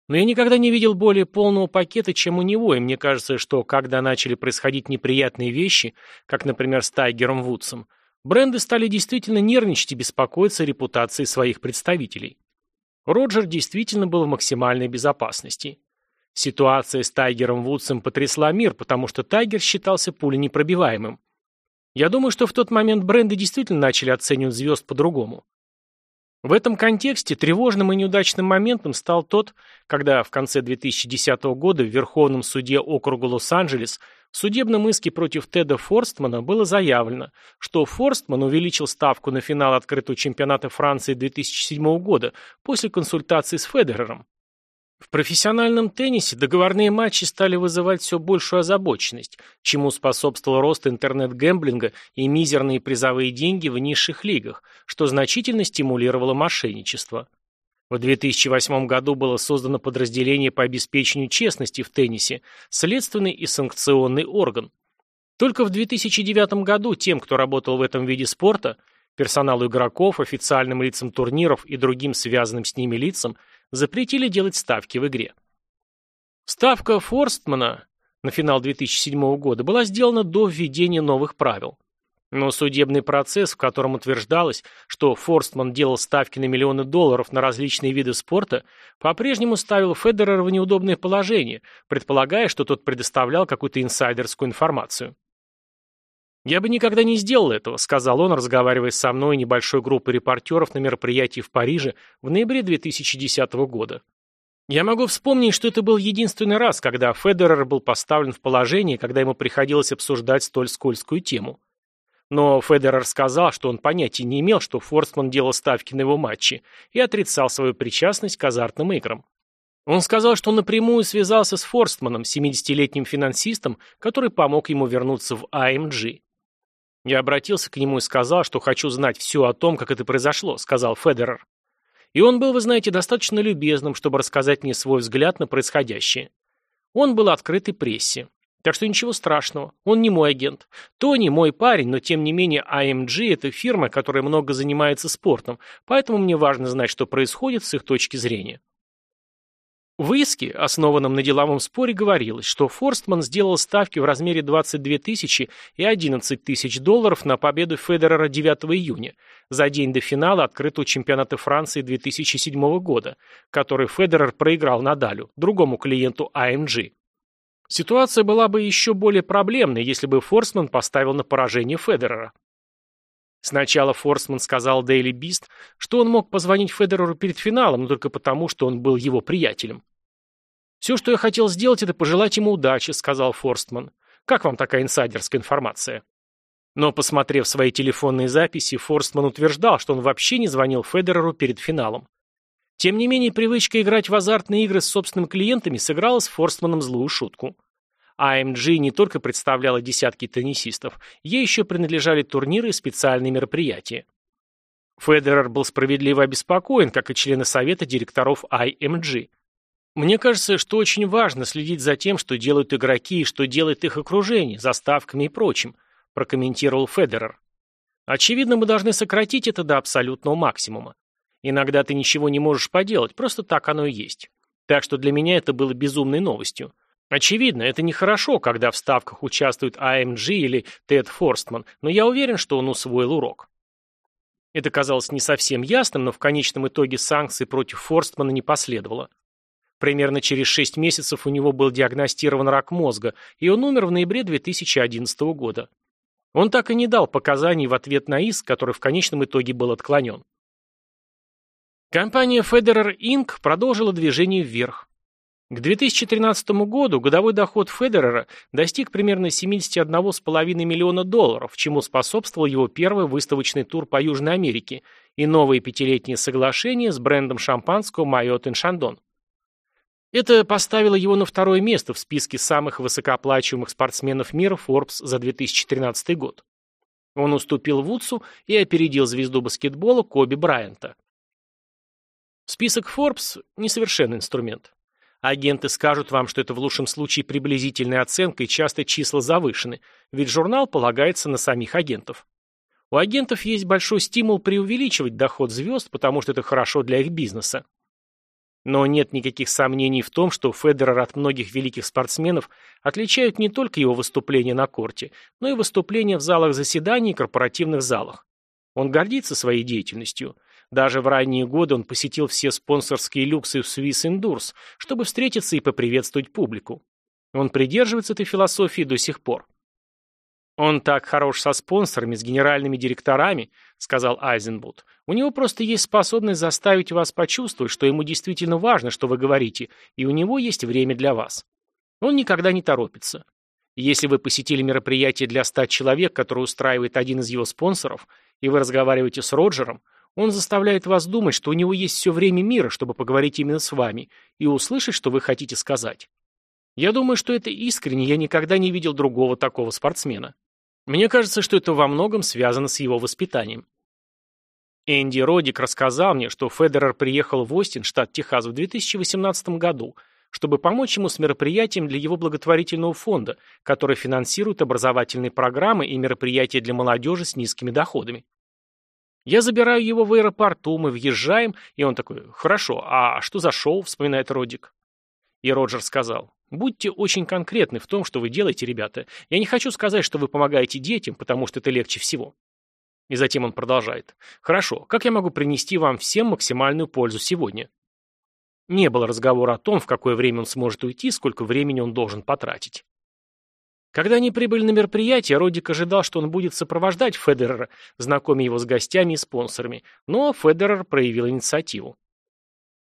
Но я никогда не видел более полного пакета, чем у него, и мне кажется, что когда начали происходить неприятные вещи, как, например, с Тайгером Вудсом, Бренды стали действительно нервничать и беспокоиться о репутации своих представителей. Роджер действительно был в максимальной безопасности. Ситуация с Тайгером Вудсом потрясла мир, потому что Тайгер считался пуленепробиваемым. Я думаю, что в тот момент бренды действительно начали оценивать звезд по-другому. В этом контексте тревожным и неудачным моментом стал тот, когда в конце 2010 года в Верховном суде округа Лос-Анджелес в судебном иске против Теда Форстмана было заявлено, что Форстман увеличил ставку на финал открытого чемпионата Франции 2007 года после консультации с Федерером. В профессиональном теннисе договорные матчи стали вызывать все большую озабоченность, чему способствовал рост интернет-гэмблинга и мизерные призовые деньги в низших лигах, что значительно стимулировало мошенничество. В 2008 году было создано подразделение по обеспечению честности в теннисе, следственный и санкционный орган. Только в 2009 году тем, кто работал в этом виде спорта, персоналу игроков, официальным лицам турниров и другим связанным с ними лицам – запретили делать ставки в игре. Ставка Форстмана на финал 2007 года была сделана до введения новых правил. Но судебный процесс, в котором утверждалось, что Форстман делал ставки на миллионы долларов на различные виды спорта, по-прежнему ставил Федерера в неудобное положение, предполагая, что тот предоставлял какую-то инсайдерскую информацию. «Я бы никогда не сделал этого», — сказал он, разговаривая со мной и небольшой группой репортеров на мероприятии в Париже в ноябре 2010 года. Я могу вспомнить, что это был единственный раз, когда Федерер был поставлен в положение, когда ему приходилось обсуждать столь скользкую тему. Но Федерер сказал, что он понятия не имел, что Форстман делал ставки на его матчи, и отрицал свою причастность к азартным играм. Он сказал, что напрямую связался с Форстманом, 70-летним финансистом, который помог ему вернуться в АМГ. Я обратился к нему и сказал, что хочу знать все о том, как это произошло, сказал Федерер. И он был, вы знаете, достаточно любезным, чтобы рассказать мне свой взгляд на происходящее. Он был открытый прессе. Так что ничего страшного, он не мой агент. Тони мой парень, но тем не менее AMG – это фирма, которая много занимается спортом, поэтому мне важно знать, что происходит с их точки зрения. В иске, основанном на деловом споре, говорилось, что Форстман сделал ставки в размере 22 тысячи и 11 тысяч долларов на победу Федерера 9 июня, за день до финала открытого чемпионата Франции 2007 года, который Федерер проиграл Надалю, другому клиенту AMG. Ситуация была бы еще более проблемной, если бы Форстман поставил на поражение Федерера. Сначала Форсман сказал Дейли Бист, что он мог позвонить Федереру перед финалом, но только потому, что он был его приятелем. «Все, что я хотел сделать, это пожелать ему удачи», — сказал Форстман. «Как вам такая инсайдерская информация?» Но, посмотрев свои телефонные записи, Форстман утверждал, что он вообще не звонил Федереру перед финалом. Тем не менее, привычка играть в азартные игры с собственными клиентами сыграла с Форстманом злую шутку. AMG не только представляла десятки теннисистов, ей еще принадлежали турниры и специальные мероприятия. Федерер был справедливо обеспокоен, как и члены совета директоров IMG. Мне кажется, что очень важно следить за тем, что делают игроки и что делает их окружение, заставками и прочим, прокомментировал Федерер. Очевидно, мы должны сократить это до абсолютного максимума. Иногда ты ничего не можешь поделать, просто так оно и есть. Так что для меня это было безумной новостью. Очевидно, это нехорошо, когда в ставках участвует AMG или Тед Форстман, но я уверен, что он усвоил урок. Это казалось не совсем ясным, но в конечном итоге санкций против Форстмана не последовало. Примерно через 6 месяцев у него был диагностирован рак мозга, и он умер в ноябре 2011 года. Он так и не дал показаний в ответ на иск, который в конечном итоге был отклонен. Компания Federer Inc. продолжила движение вверх. К 2013 году годовой доход Федерера достиг примерно 71,5 миллиона долларов, чему способствовал его первый выставочный тур по Южной Америке и новые пятилетние соглашения с брендом шампанского Майот Шандон. Это поставило его на второе место в списке самых высокооплачиваемых спортсменов мира Forbes за 2013 год. Он уступил Вудсу и опередил звезду баскетбола Коби Брайанта. Список Forbes – несовершенный инструмент. Агенты скажут вам, что это в лучшем случае приблизительная оценка и часто числа завышены, ведь журнал полагается на самих агентов. У агентов есть большой стимул преувеличивать доход звезд, потому что это хорошо для их бизнеса. Но нет никаких сомнений в том, что Федерер от многих великих спортсменов отличают не только его выступления на корте, но и выступления в залах заседаний и корпоративных залах. Он гордится своей деятельностью. Даже в ранние годы он посетил все спонсорские люксы в Swiss Endurance, чтобы встретиться и поприветствовать публику. Он придерживается этой философии до сих пор. «Он так хорош со спонсорами, с генеральными директорами», — сказал Айзенбуд. «У него просто есть способность заставить вас почувствовать, что ему действительно важно, что вы говорите, и у него есть время для вас. Он никогда не торопится. Если вы посетили мероприятие для ста человек, которое устраивает один из его спонсоров, и вы разговариваете с Роджером, он заставляет вас думать, что у него есть все время мира, чтобы поговорить именно с вами, и услышать, что вы хотите сказать. Я думаю, что это искренне, я никогда не видел другого такого спортсмена. Мне кажется, что это во многом связано с его воспитанием. Энди Родик рассказал мне, что Федерер приехал в Остин, штат Техас, в 2018 году, чтобы помочь ему с мероприятием для его благотворительного фонда, который финансирует образовательные программы и мероприятия для молодежи с низкими доходами. Я забираю его в аэропорту, мы въезжаем, и он такой, хорошо, а что за шоу, вспоминает Родик. И Роджер сказал, Будьте очень конкретны в том, что вы делаете, ребята. Я не хочу сказать, что вы помогаете детям, потому что это легче всего. И затем он продолжает. Хорошо, как я могу принести вам всем максимальную пользу сегодня? Не было разговора о том, в какое время он сможет уйти, сколько времени он должен потратить. Когда они прибыли на мероприятие, Родик ожидал, что он будет сопровождать Федерера, знакомя его с гостями и спонсорами, но Федерер проявил инициативу.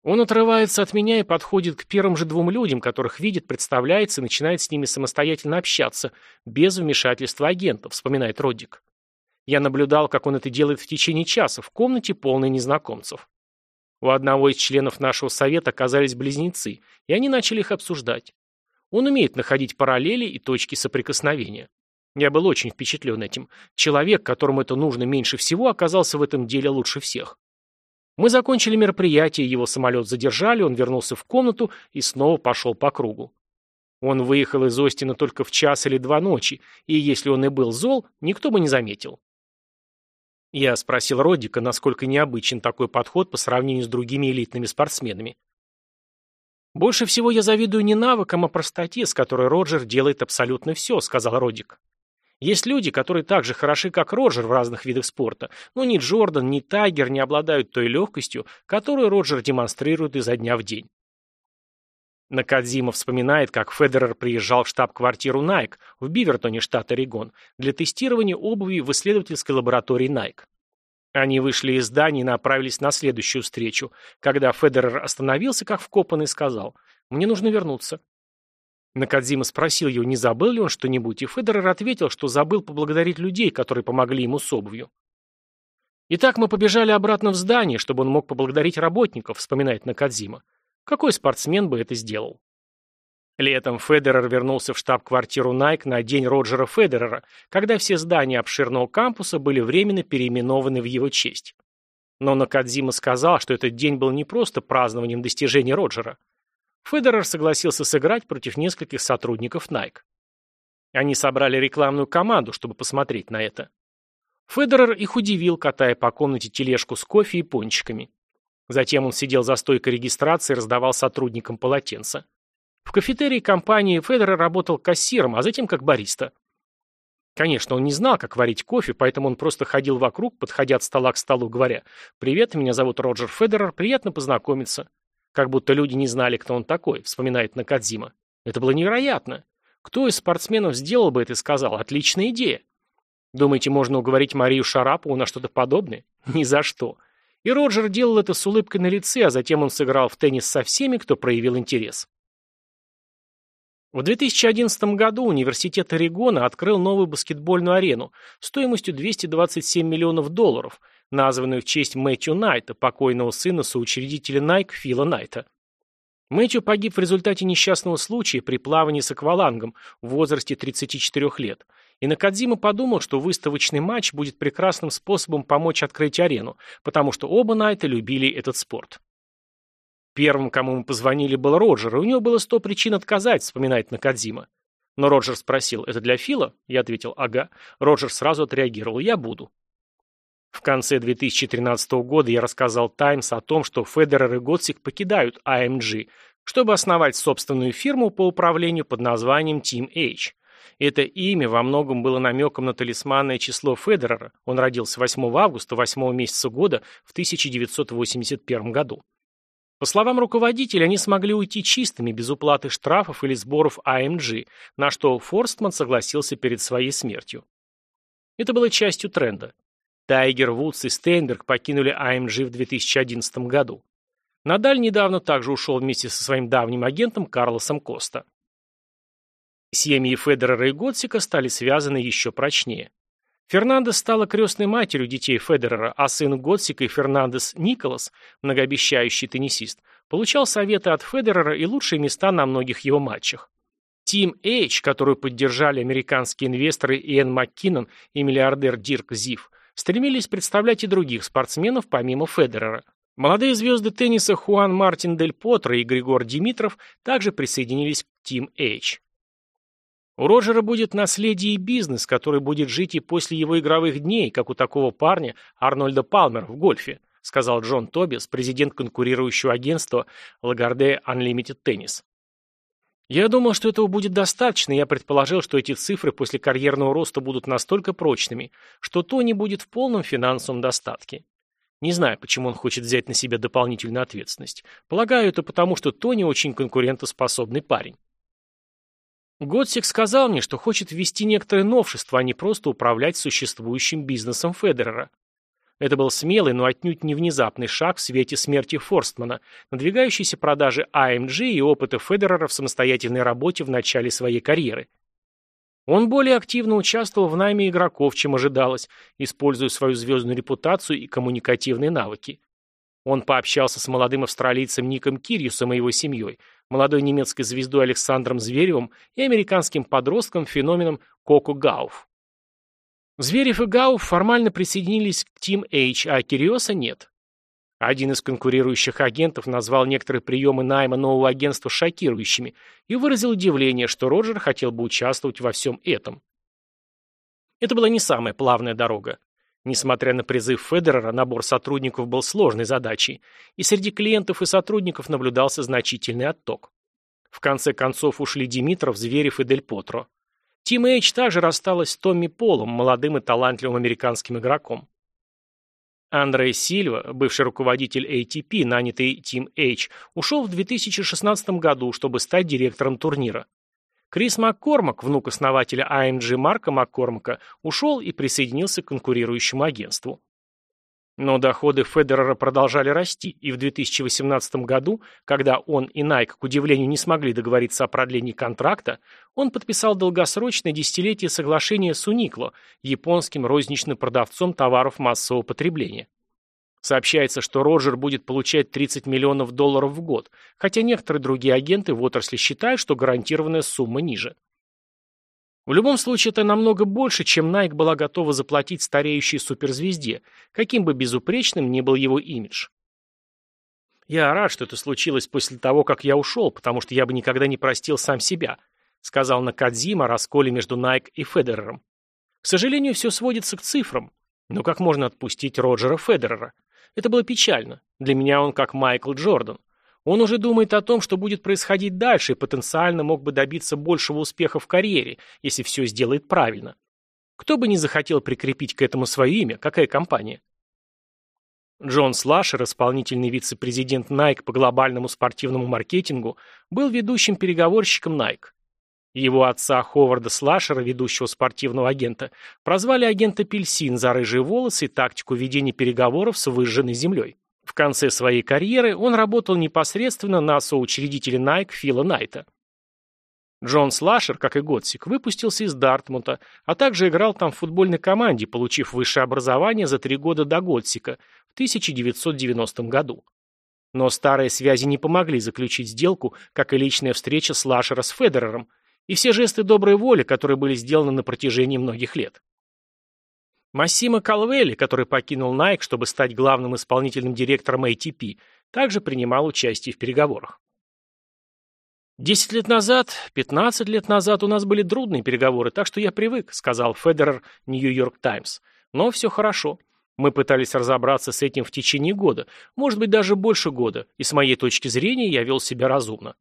Он отрывается от меня и подходит к первым же двум людям, которых видит, представляется и начинает с ними самостоятельно общаться, без вмешательства агентов, вспоминает Роддик. Я наблюдал, как он это делает в течение часа, в комнате полной незнакомцев. У одного из членов нашего совета оказались близнецы, и они начали их обсуждать. Он умеет находить параллели и точки соприкосновения. Я был очень впечатлен этим. Человек, которому это нужно меньше всего, оказался в этом деле лучше всех. Мы закончили мероприятие, его самолет задержали, он вернулся в комнату и снова пошел по кругу. Он выехал из Остина только в час или два ночи, и если он и был зол, никто бы не заметил. Я спросил Роддика, насколько необычен такой подход по сравнению с другими элитными спортсменами. «Больше всего я завидую не навыкам, а простоте, с которой Роджер делает абсолютно все», — сказал Роддик. Есть люди, которые так же хороши, как Роджер в разных видах спорта, но ни Джордан, ни Тайгер не обладают той легкостью, которую Роджер демонстрирует изо дня в день. Накадзима вспоминает, как Федерер приезжал в штаб-квартиру Nike в Бивертоне, штат Орегон, для тестирования обуви в исследовательской лаборатории Nike. Они вышли из здания и направились на следующую встречу, когда Федерер остановился, как вкопанный, и сказал «Мне нужно вернуться». Накадзима спросил его, не забыл ли он что-нибудь, и Федерер ответил, что забыл поблагодарить людей, которые помогли ему с обувью. «Итак, мы побежали обратно в здание, чтобы он мог поблагодарить работников», вспоминает Накадзима. Какой спортсмен бы это сделал? Летом Федерер вернулся в штаб-квартиру Nike на день Роджера Федерера, когда все здания обширного кампуса были временно переименованы в его честь. Но Накадзима сказал, что этот день был не просто празднованием достижений Роджера. Федерер согласился сыграть против нескольких сотрудников Nike. Они собрали рекламную команду, чтобы посмотреть на это. Федерер их удивил, катая по комнате тележку с кофе и пончиками. Затем он сидел за стойкой регистрации и раздавал сотрудникам полотенца. В кафетерии компании Федерер работал кассиром, а затем как бариста. Конечно, он не знал, как варить кофе, поэтому он просто ходил вокруг, подходя от стола к столу, говоря «Привет, меня зовут Роджер Федерер, приятно познакомиться». Как будто люди не знали, кто он такой, вспоминает Накадзима. Это было невероятно. Кто из спортсменов сделал бы это и сказал «отличная идея»? Думаете, можно уговорить Марию Шарапову на что-то подобное? Ни за что. И Роджер делал это с улыбкой на лице, а затем он сыграл в теннис со всеми, кто проявил интерес. В 2011 году Университет Орегона открыл новую баскетбольную арену стоимостью 227 миллионов долларов – названную в честь Мэтью Найта, покойного сына соучредителя Nike Фила Найта. Мэтью погиб в результате несчастного случая при плавании с аквалангом в возрасте 34 лет, и Накадзима подумал, что выставочный матч будет прекрасным способом помочь открыть арену, потому что оба Найта любили этот спорт. Первым, кому мы позвонили, был Роджер, и у него было сто причин отказать, вспоминает Накадзима. Но Роджер спросил, это для Фила? Я ответил, ага. Роджер сразу отреагировал, я буду. В конце 2013 года я рассказал «Таймс» о том, что Федерер и Готсик покидают AMG, чтобы основать собственную фирму по управлению под названием Team H. Это имя во многом было намеком на талисманное число Федерера. Он родился 8 августа 8 месяца года в 1981 году. По словам руководителя, они смогли уйти чистыми, без уплаты штрафов или сборов AMG, на что Форстман согласился перед своей смертью. Это было частью тренда. Тайгер Вудс и Стейнберг покинули AMG в 2011 году. Надаль недавно также ушел вместе со своим давним агентом Карлосом Коста. Семьи Федерера и Готсика стали связаны еще прочнее. Фернандес стала крестной матерью детей Федерера, а сын Готсика и Фернандес Николас, многообещающий теннисист, получал советы от Федерера и лучшие места на многих его матчах. Team H, которую поддержали американские инвесторы Иэн Маккинон и миллиардер Дирк Зив, стремились представлять и других спортсменов помимо Федерера. Молодые звезды тенниса Хуан Мартин Дель Потро и Григор Димитров также присоединились к Team H. У Роджера будет наследие и бизнес, который будет жить и после его игровых дней, как у такого парня Арнольда Палмера в гольфе, сказал Джон Тобис, президент конкурирующего агентства Лагарде Unlimited Tennis. Я думал, что этого будет достаточно, и я предположил, что эти цифры после карьерного роста будут настолько прочными, что Тони будет в полном финансовом достатке. Не знаю, почему он хочет взять на себя дополнительную ответственность. Полагаю, это потому, что Тони очень конкурентоспособный парень. Готсик сказал мне, что хочет ввести некоторые новшества, а не просто управлять существующим бизнесом Федерера. Это был смелый, но отнюдь не внезапный шаг в свете смерти Форстмана, надвигающейся продажи AMG и опыта Федерера в самостоятельной работе в начале своей карьеры. Он более активно участвовал в найме игроков, чем ожидалось, используя свою звездную репутацию и коммуникативные навыки. Он пообщался с молодым австралийцем Ником Кирьюсом и его семьей, молодой немецкой звездой Александром Зверевым и американским подростком феноменом Коко Гауф. Зверев и Гауф формально присоединились к Team H, а Кириоса нет. Один из конкурирующих агентов назвал некоторые приемы найма нового агентства шокирующими и выразил удивление, что Роджер хотел бы участвовать во всем этом. Это была не самая плавная дорога. Несмотря на призыв Федерера, набор сотрудников был сложной задачей, и среди клиентов и сотрудников наблюдался значительный отток. В конце концов ушли Димитров, Зверев и Дель Потро. Тим Эйч также рассталась с Томми Полом, молодым и талантливым американским игроком. Андре Сильва, бывший руководитель ATP, нанятый Team H, ушел в 2016 году, чтобы стать директором турнира. Крис Маккормак, внук основателя AMG Марка Маккормака, ушел и присоединился к конкурирующему агентству. Но доходы Федерера продолжали расти, и в 2018 году, когда он и Nike, к удивлению, не смогли договориться о продлении контракта, он подписал долгосрочное десятилетие соглашения с Uniqlo, японским розничным продавцом товаров массового потребления. Сообщается, что Роджер будет получать 30 миллионов долларов в год, хотя некоторые другие агенты в отрасли считают, что гарантированная сумма ниже. В любом случае, это намного больше, чем Nike была готова заплатить стареющей суперзвезде, каким бы безупречным ни был его имидж. «Я рад, что это случилось после того, как я ушел, потому что я бы никогда не простил сам себя», сказал Накадзима о расколе между Nike и Федерером. «К сожалению, все сводится к цифрам. Но как можно отпустить Роджера Федерера? Это было печально. Для меня он как Майкл Джордан. Он уже думает о том, что будет происходить дальше, и потенциально мог бы добиться большего успеха в карьере, если все сделает правильно. Кто бы не захотел прикрепить к этому свое имя, какая компания? Джон Слашер, исполнительный вице-президент Nike по глобальному спортивному маркетингу, был ведущим переговорщиком Nike. Его отца Ховарда Слашера, ведущего спортивного агента, прозвали агент Апельсин за рыжие волосы и тактику ведения переговоров с выжженной землей. В конце своей карьеры он работал непосредственно на соучредителя Nike Фила Найта. Джон Слашер, как и Годсик, выпустился из Дартмута, а также играл там в футбольной команде, получив высшее образование за три года до Годсика в 1990 году. Но старые связи не помогли заключить сделку, как и личная встреча Слашера с Федерером – и все жесты доброй воли, которые были сделаны на протяжении многих лет. Массимо Калвелли, который покинул Nike, чтобы стать главным исполнительным директором ATP, также принимал участие в переговорах. «Десять лет назад, пятнадцать лет назад у нас были трудные переговоры, так что я привык», сказал Федерер Нью-Йорк Таймс. «Но все хорошо. Мы пытались разобраться с этим в течение года, может быть, даже больше года, и с моей точки зрения я вел себя разумно.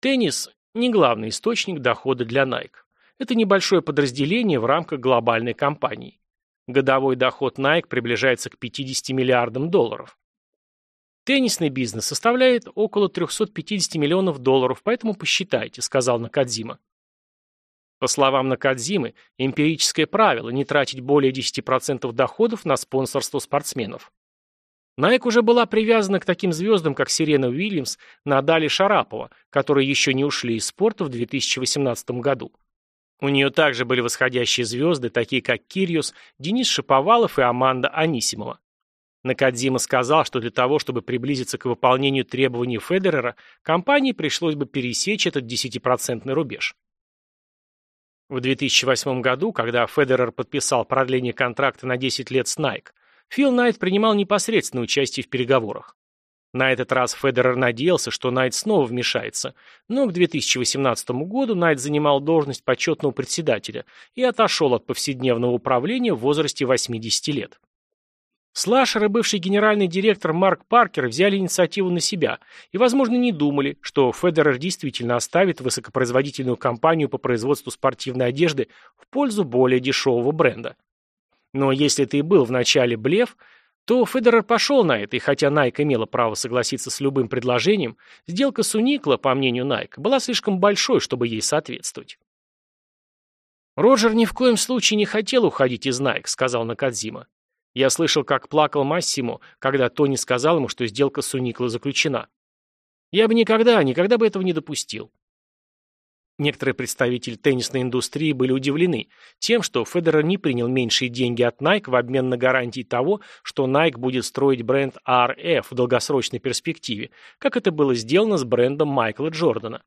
Теннис – не главный источник дохода для Nike. Это небольшое подразделение в рамках глобальной компании. Годовой доход Nike приближается к 50 миллиардам долларов. Теннисный бизнес составляет около 350 миллионов долларов, поэтому посчитайте, сказал Накадзима. По словам Накадзимы, эмпирическое правило не тратить более 10% доходов на спонсорство спортсменов. Найк уже была привязана к таким звездам, как Сирена Уильямс, Надали Шарапова, которые еще не ушли из спорта в 2018 году. У нее также были восходящие звезды, такие как Кириус, Денис Шаповалов и Аманда Анисимова. Накадзима сказал, что для того, чтобы приблизиться к выполнению требований Федерера, компании пришлось бы пересечь этот 10% рубеж. В 2008 году, когда Федерер подписал продление контракта на 10 лет с Nike, Фил Найт принимал непосредственное участие в переговорах. На этот раз Федерер надеялся, что Найт снова вмешается, но к 2018 году Найт занимал должность почетного председателя и отошел от повседневного управления в возрасте 80 лет. Слашер и бывший генеральный директор Марк Паркер взяли инициативу на себя и, возможно, не думали, что Федерер действительно оставит высокопроизводительную компанию по производству спортивной одежды в пользу более дешевого бренда. Но если это и был вначале блеф, то Федерер пошел на это, и хотя Nike имела право согласиться с любым предложением, сделка с Уникла, по мнению Nike, была слишком большой, чтобы ей соответствовать. «Роджер ни в коем случае не хотел уходить из Nike», — сказал Накадзима. Я слышал, как плакал Массимо, когда Тони сказал ему, что сделка с Уникло заключена. Я бы никогда, никогда бы этого не допустил. Некоторые представители теннисной индустрии были удивлены тем, что Федерер не принял меньшие деньги от Nike в обмен на гарантии того, что Nike будет строить бренд RF в долгосрочной перспективе, как это было сделано с брендом Майкла Джордана.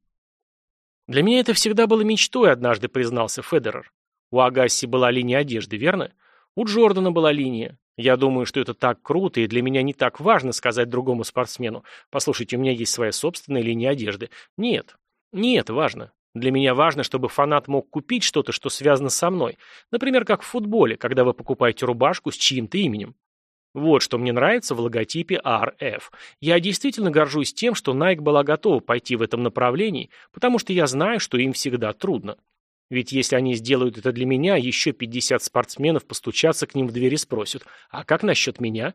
«Для меня это всегда было мечтой», — однажды признался Федерер. «У Агасси была линия одежды, верно? У Джордана была линия. Я думаю, что это так круто, и для меня не так важно сказать другому спортсмену, послушайте, у меня есть своя собственная линия одежды. Нет, не это важно. Для меня важно, чтобы фанат мог купить что-то, что связано со мной. Например, как в футболе, когда вы покупаете рубашку с чьим-то именем. Вот что мне нравится в логотипе RF. Я действительно горжусь тем, что Nike была готова пойти в этом направлении, потому что я знаю, что им всегда трудно. Ведь если они сделают это для меня, еще 50 спортсменов постучатся к ним в дверь и спросят, а как насчет меня?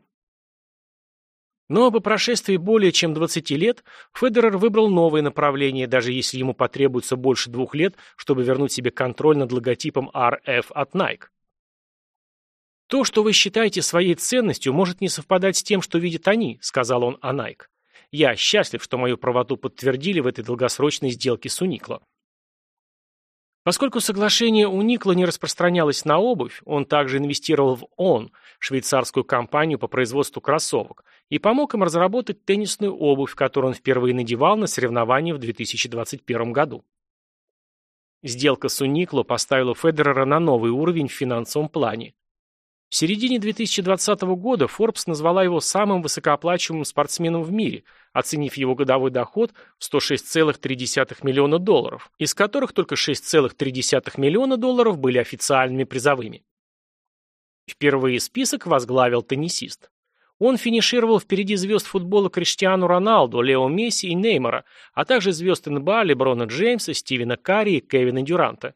Но по прошествии более чем 20 лет Федерер выбрал новое направление, даже если ему потребуется больше двух лет, чтобы вернуть себе контроль над логотипом RF от Nike. «То, что вы считаете своей ценностью, может не совпадать с тем, что видят они», сказал он о Nike. «Я счастлив, что мою правоту подтвердили в этой долгосрочной сделке с Уникло». Поскольку соглашение у Никла не распространялось на обувь, он также инвестировал в ОН, швейцарскую компанию по производству кроссовок, и помог им разработать теннисную обувь, которую он впервые надевал на соревнования в 2021 году. Сделка с Уникло поставила Федерера на новый уровень в финансовом плане. В середине 2020 года Forbes назвала его самым высокооплачиваемым спортсменом в мире, оценив его годовой доход в 106,3 миллиона долларов, из которых только 6,3 миллиона долларов были официальными призовыми. Впервые список возглавил теннисист. Он финишировал впереди звезд футбола Криштиану Роналду, Лео Месси и Неймара, а также звезд НБА Леброна Джеймса, Стивена Карри и Кевина Дюранта.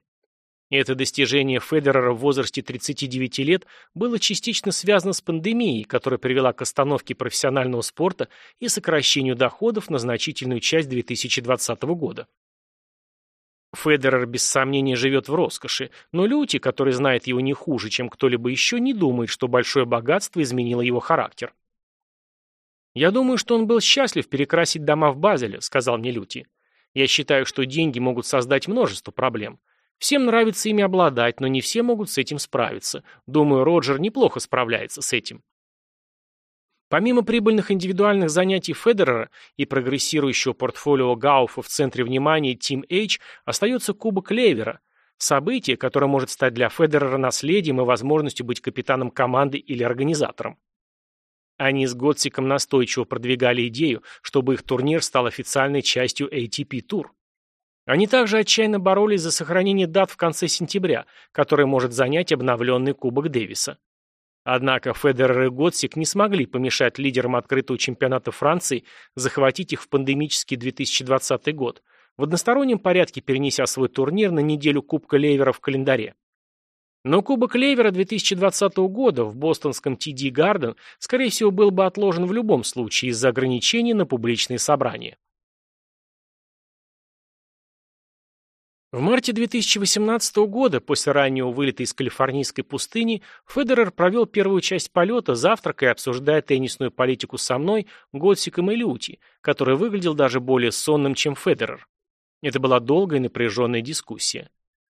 Это достижение Федерера в возрасте 39 лет было частично связано с пандемией, которая привела к остановке профессионального спорта и сокращению доходов на значительную часть 2020 года. Федерер без сомнения живет в роскоши, но Люти, который знает его не хуже, чем кто-либо еще, не думает, что большое богатство изменило его характер. «Я думаю, что он был счастлив перекрасить дома в Базеле», — сказал мне Люти. «Я считаю, что деньги могут создать множество проблем. Всем нравится ими обладать, но не все могут с этим справиться. Думаю, Роджер неплохо справляется с этим. Помимо прибыльных индивидуальных занятий Федерера и прогрессирующего портфолио Гауфа в центре внимания Team H остается Кубок Левера, событие, которое может стать для Федерера наследием и возможностью быть капитаном команды или организатором. Они с Готсиком настойчиво продвигали идею, чтобы их турнир стал официальной частью ATP Tour. Они также отчаянно боролись за сохранение дат в конце сентября, который может занять обновленный Кубок Дэвиса. Однако Федерер и Готсик не смогли помешать лидерам открытого чемпионата Франции захватить их в пандемический 2020 год, в одностороннем порядке перенеся свой турнир на неделю Кубка Лейвера в календаре. Но Кубок Лейвера 2020 года в бостонском TD Гарден, скорее всего, был бы отложен в любом случае из-за ограничений на публичные собрания. В марте 2018 года, после раннего вылета из калифорнийской пустыни, Федерер провел первую часть полета, завтракая и обсуждая теннисную политику со мной, Готсиком и Люти, который выглядел даже более сонным, чем Федерер. Это была долгая и напряженная дискуссия.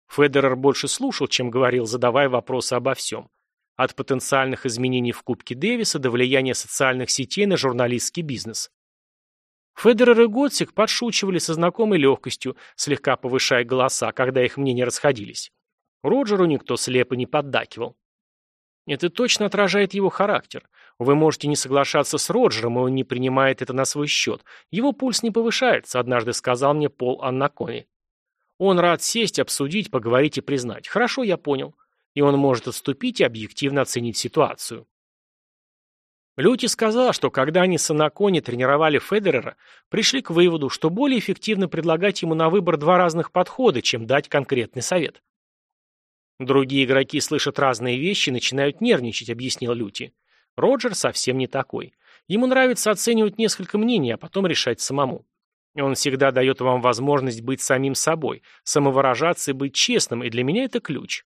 Федерер больше слушал, чем говорил, задавая вопросы обо всем. От потенциальных изменений в Кубке Дэвиса до влияния социальных сетей на журналистский бизнес. Федерер и Готсик подшучивали со знакомой легкостью, слегка повышая голоса, когда их мнения расходились. Роджеру никто слепо не поддакивал. Это точно отражает его характер. Вы можете не соглашаться с Роджером, и он не принимает это на свой счет. Его пульс не повышается, однажды сказал мне Пол Аннакони. Он рад сесть, обсудить, поговорить и признать. Хорошо, я понял. И он может отступить и объективно оценить ситуацию. Люти сказал, что когда они с Анакони тренировали Федерера, пришли к выводу, что более эффективно предлагать ему на выбор два разных подхода, чем дать конкретный совет. Другие игроки слышат разные вещи и начинают нервничать, объяснил Люти. Роджер совсем не такой. Ему нравится оценивать несколько мнений, а потом решать самому. Он всегда дает вам возможность быть самим собой, самовыражаться и быть честным, и для меня это ключ.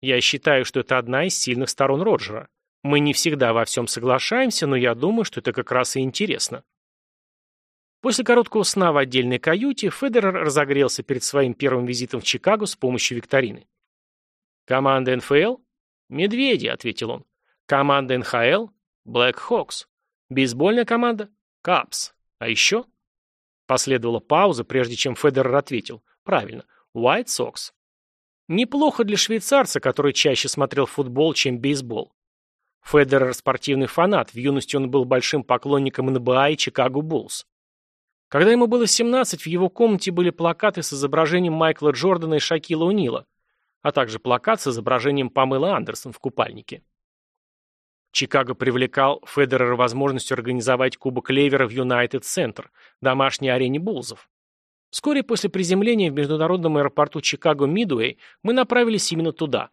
Я считаю, что это одна из сильных сторон Роджера. Мы не всегда во всем соглашаемся, но я думаю, что это как раз и интересно. После короткого сна в отдельной каюте Федерер разогрелся перед своим первым визитом в Чикаго с помощью викторины. «Команда НФЛ?» «Медведи», — ответил он. «Команда НХЛ?» «Блэкхокс». «Бейсбольная команда?» «Кабс». «А еще?» Последовала пауза, прежде чем Федерер ответил. «Правильно. White Sox». Неплохо для швейцарца, который чаще смотрел футбол, чем бейсбол. Федерер – спортивный фанат, в юности он был большим поклонником НБА и Чикаго Буллс. Когда ему было 17, в его комнате были плакаты с изображением Майкла Джордана и Шакила О'Нила, а также плакат с изображением Памела Андерсон в купальнике. Чикаго привлекал Федерера возможностью организовать Кубок Левера в Юнайтед Центр, домашней арене Буллзов. Вскоре после приземления в международном аэропорту Чикаго Мидуэй мы направились именно туда.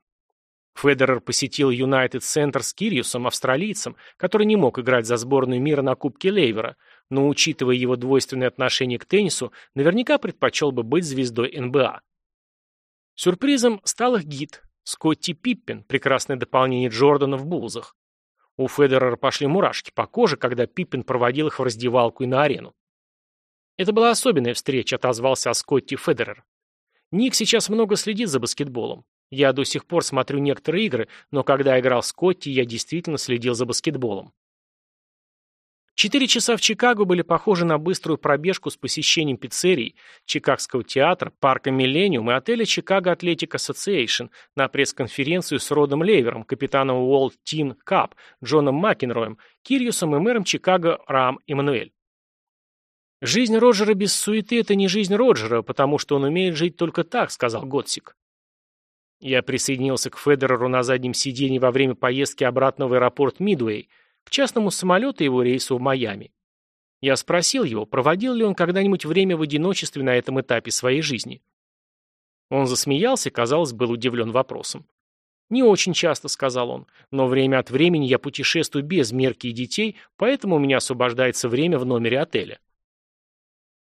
Федерер посетил Юнайтед Центр с Кириусом, австралийцем, который не мог играть за сборную мира на Кубке Лейвера, но, учитывая его двойственное отношение к теннису, наверняка предпочел бы быть звездой НБА. Сюрпризом стал их гид, Скотти Пиппин, прекрасное дополнение Джордана в Булзах. У Федерера пошли мурашки по коже, когда Пиппин проводил их в раздевалку и на арену. Это была особенная встреча, отозвался о Скотти Федерер. Ник сейчас много следит за баскетболом. Я до сих пор смотрю некоторые игры, но когда играл Скотти, я действительно следил за баскетболом. Четыре часа в Чикаго были похожи на быструю пробежку с посещением пиццерий, Чикагского театра, парка Миллениум и отеля Chicago Athletic Association на пресс-конференцию с Родом Левером, капитаном World Team Cup, Джоном Макенроем, Кирьюсом и мэром Чикаго Рам Эммануэль. «Жизнь Роджера без суеты – это не жизнь Роджера, потому что он умеет жить только так», – сказал Готсик. Я присоединился к Федереру на заднем сиденье во время поездки обратно в аэропорт Мидуэй, к частному самолету его рейсу в Майами. Я спросил его, проводил ли он когда-нибудь время в одиночестве на этом этапе своей жизни. Он засмеялся казалось, был удивлен вопросом. «Не очень часто», — сказал он, — «но время от времени я путешествую без мерки и детей, поэтому у меня освобождается время в номере отеля».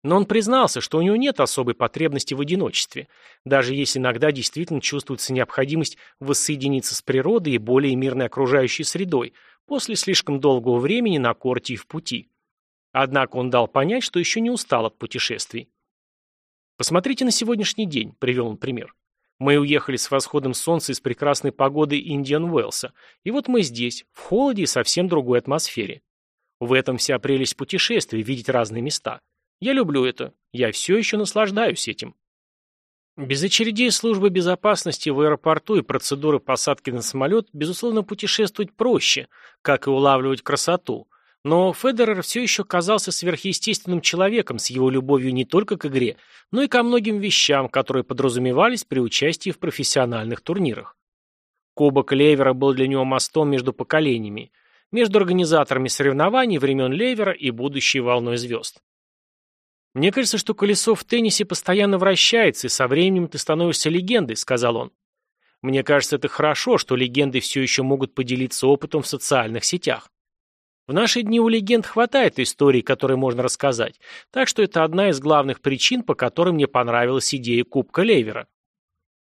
Но он признался, что у него нет особой потребности в одиночестве, даже если иногда действительно чувствуется необходимость воссоединиться с природой и более мирной окружающей средой после слишком долгого времени на корте и в пути. Однако он дал понять, что еще не устал от путешествий. «Посмотрите на сегодняшний день», — привел он пример. «Мы уехали с восходом солнца из прекрасной погоды Индиан Уэлса, и вот мы здесь, в холоде и совсем другой атмосфере. В этом вся прелесть путешествий — видеть разные места». Я люблю это. Я все еще наслаждаюсь этим. Без очередей службы безопасности в аэропорту и процедуры посадки на самолет, безусловно, путешествовать проще, как и улавливать красоту. Но Федерер все еще казался сверхъестественным человеком с его любовью не только к игре, но и ко многим вещам, которые подразумевались при участии в профессиональных турнирах. Кубок Левера был для него мостом между поколениями, между организаторами соревнований времен Левера и будущей волной звезд. «Мне кажется, что колесо в теннисе постоянно вращается, и со временем ты становишься легендой», — сказал он. «Мне кажется, это хорошо, что легенды все еще могут поделиться опытом в социальных сетях. В наши дни у легенд хватает историй, которые можно рассказать, так что это одна из главных причин, по которой мне понравилась идея Кубка Лейвера.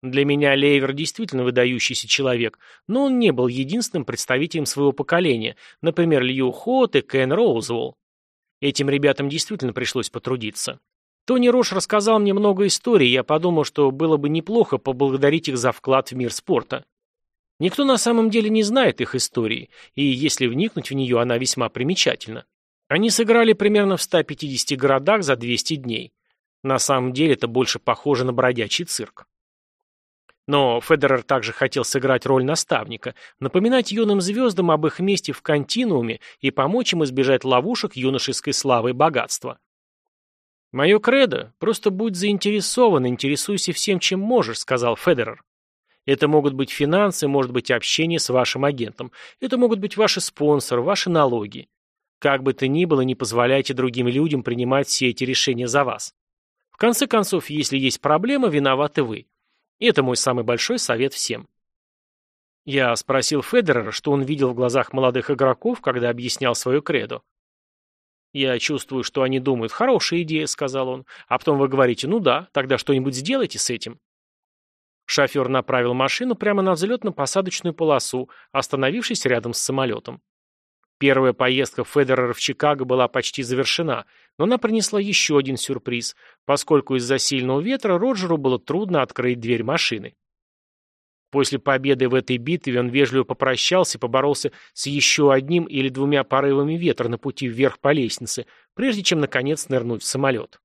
Для меня Лейвер действительно выдающийся человек, но он не был единственным представителем своего поколения, например, Лью Хот и Кен Роузвелл. Этим ребятам действительно пришлось потрудиться. Тони Рош рассказал мне много историй, я подумал, что было бы неплохо поблагодарить их за вклад в мир спорта. Никто на самом деле не знает их истории, и если вникнуть в нее, она весьма примечательна. Они сыграли примерно в 150 городах за 200 дней. На самом деле это больше похоже на бродячий цирк. Но Федерер также хотел сыграть роль наставника, напоминать юным звездам об их месте в континууме и помочь им избежать ловушек юношеской славы и богатства. «Мое кредо – просто будь заинтересован, интересуйся всем, чем можешь», – сказал Федерер. Это могут быть финансы, может быть общение с вашим агентом. Это могут быть ваши спонсоры, ваши налоги. Как бы то ни было, не позволяйте другим людям принимать все эти решения за вас. В конце концов, если есть проблема, виноваты вы. И это мой самый большой совет всем. Я спросил Федерера, что он видел в глазах молодых игроков, когда объяснял свою кредо. «Я чувствую, что они думают, хорошая идея», — сказал он. «А потом вы говорите, ну да, тогда что-нибудь сделайте с этим». Шофер направил машину прямо на взлетно-посадочную полосу, остановившись рядом с самолетом. Первая поездка Федерера в Чикаго была почти завершена, но она принесла еще один сюрприз, поскольку из-за сильного ветра Роджеру было трудно открыть дверь машины. После победы в этой битве он вежливо попрощался и поборолся с еще одним или двумя порывами ветра на пути вверх по лестнице, прежде чем, наконец, нырнуть в самолет.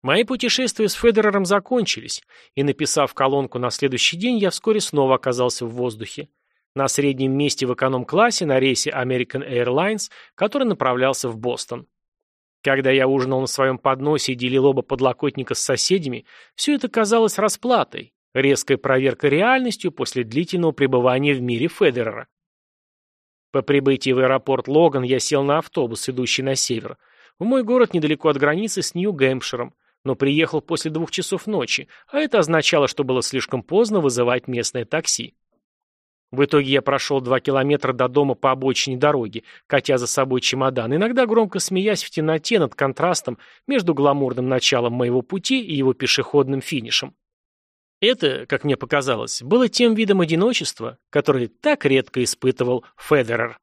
Мои путешествия с Федерером закончились, и, написав колонку на следующий день, я вскоре снова оказался в воздухе. На среднем месте в эконом-классе на рейсе American Airlines, который направлялся в Бостон. Когда я ужинал на своем подносе и делил оба подлокотника с соседями, все это казалось расплатой, резкой проверкой реальностью после длительного пребывания в мире Федерера. По прибытии в аэропорт Логан я сел на автобус, идущий на север, в мой город недалеко от границы с Нью-Гэмпширом, но приехал после двух часов ночи, а это означало, что было слишком поздно вызывать местное такси. В итоге я прошел два километра до дома по обочине дороги, катя за собой чемодан, иногда громко смеясь в темноте над контрастом между гламурным началом моего пути и его пешеходным финишем. Это, как мне показалось, было тем видом одиночества, который так редко испытывал Федерер.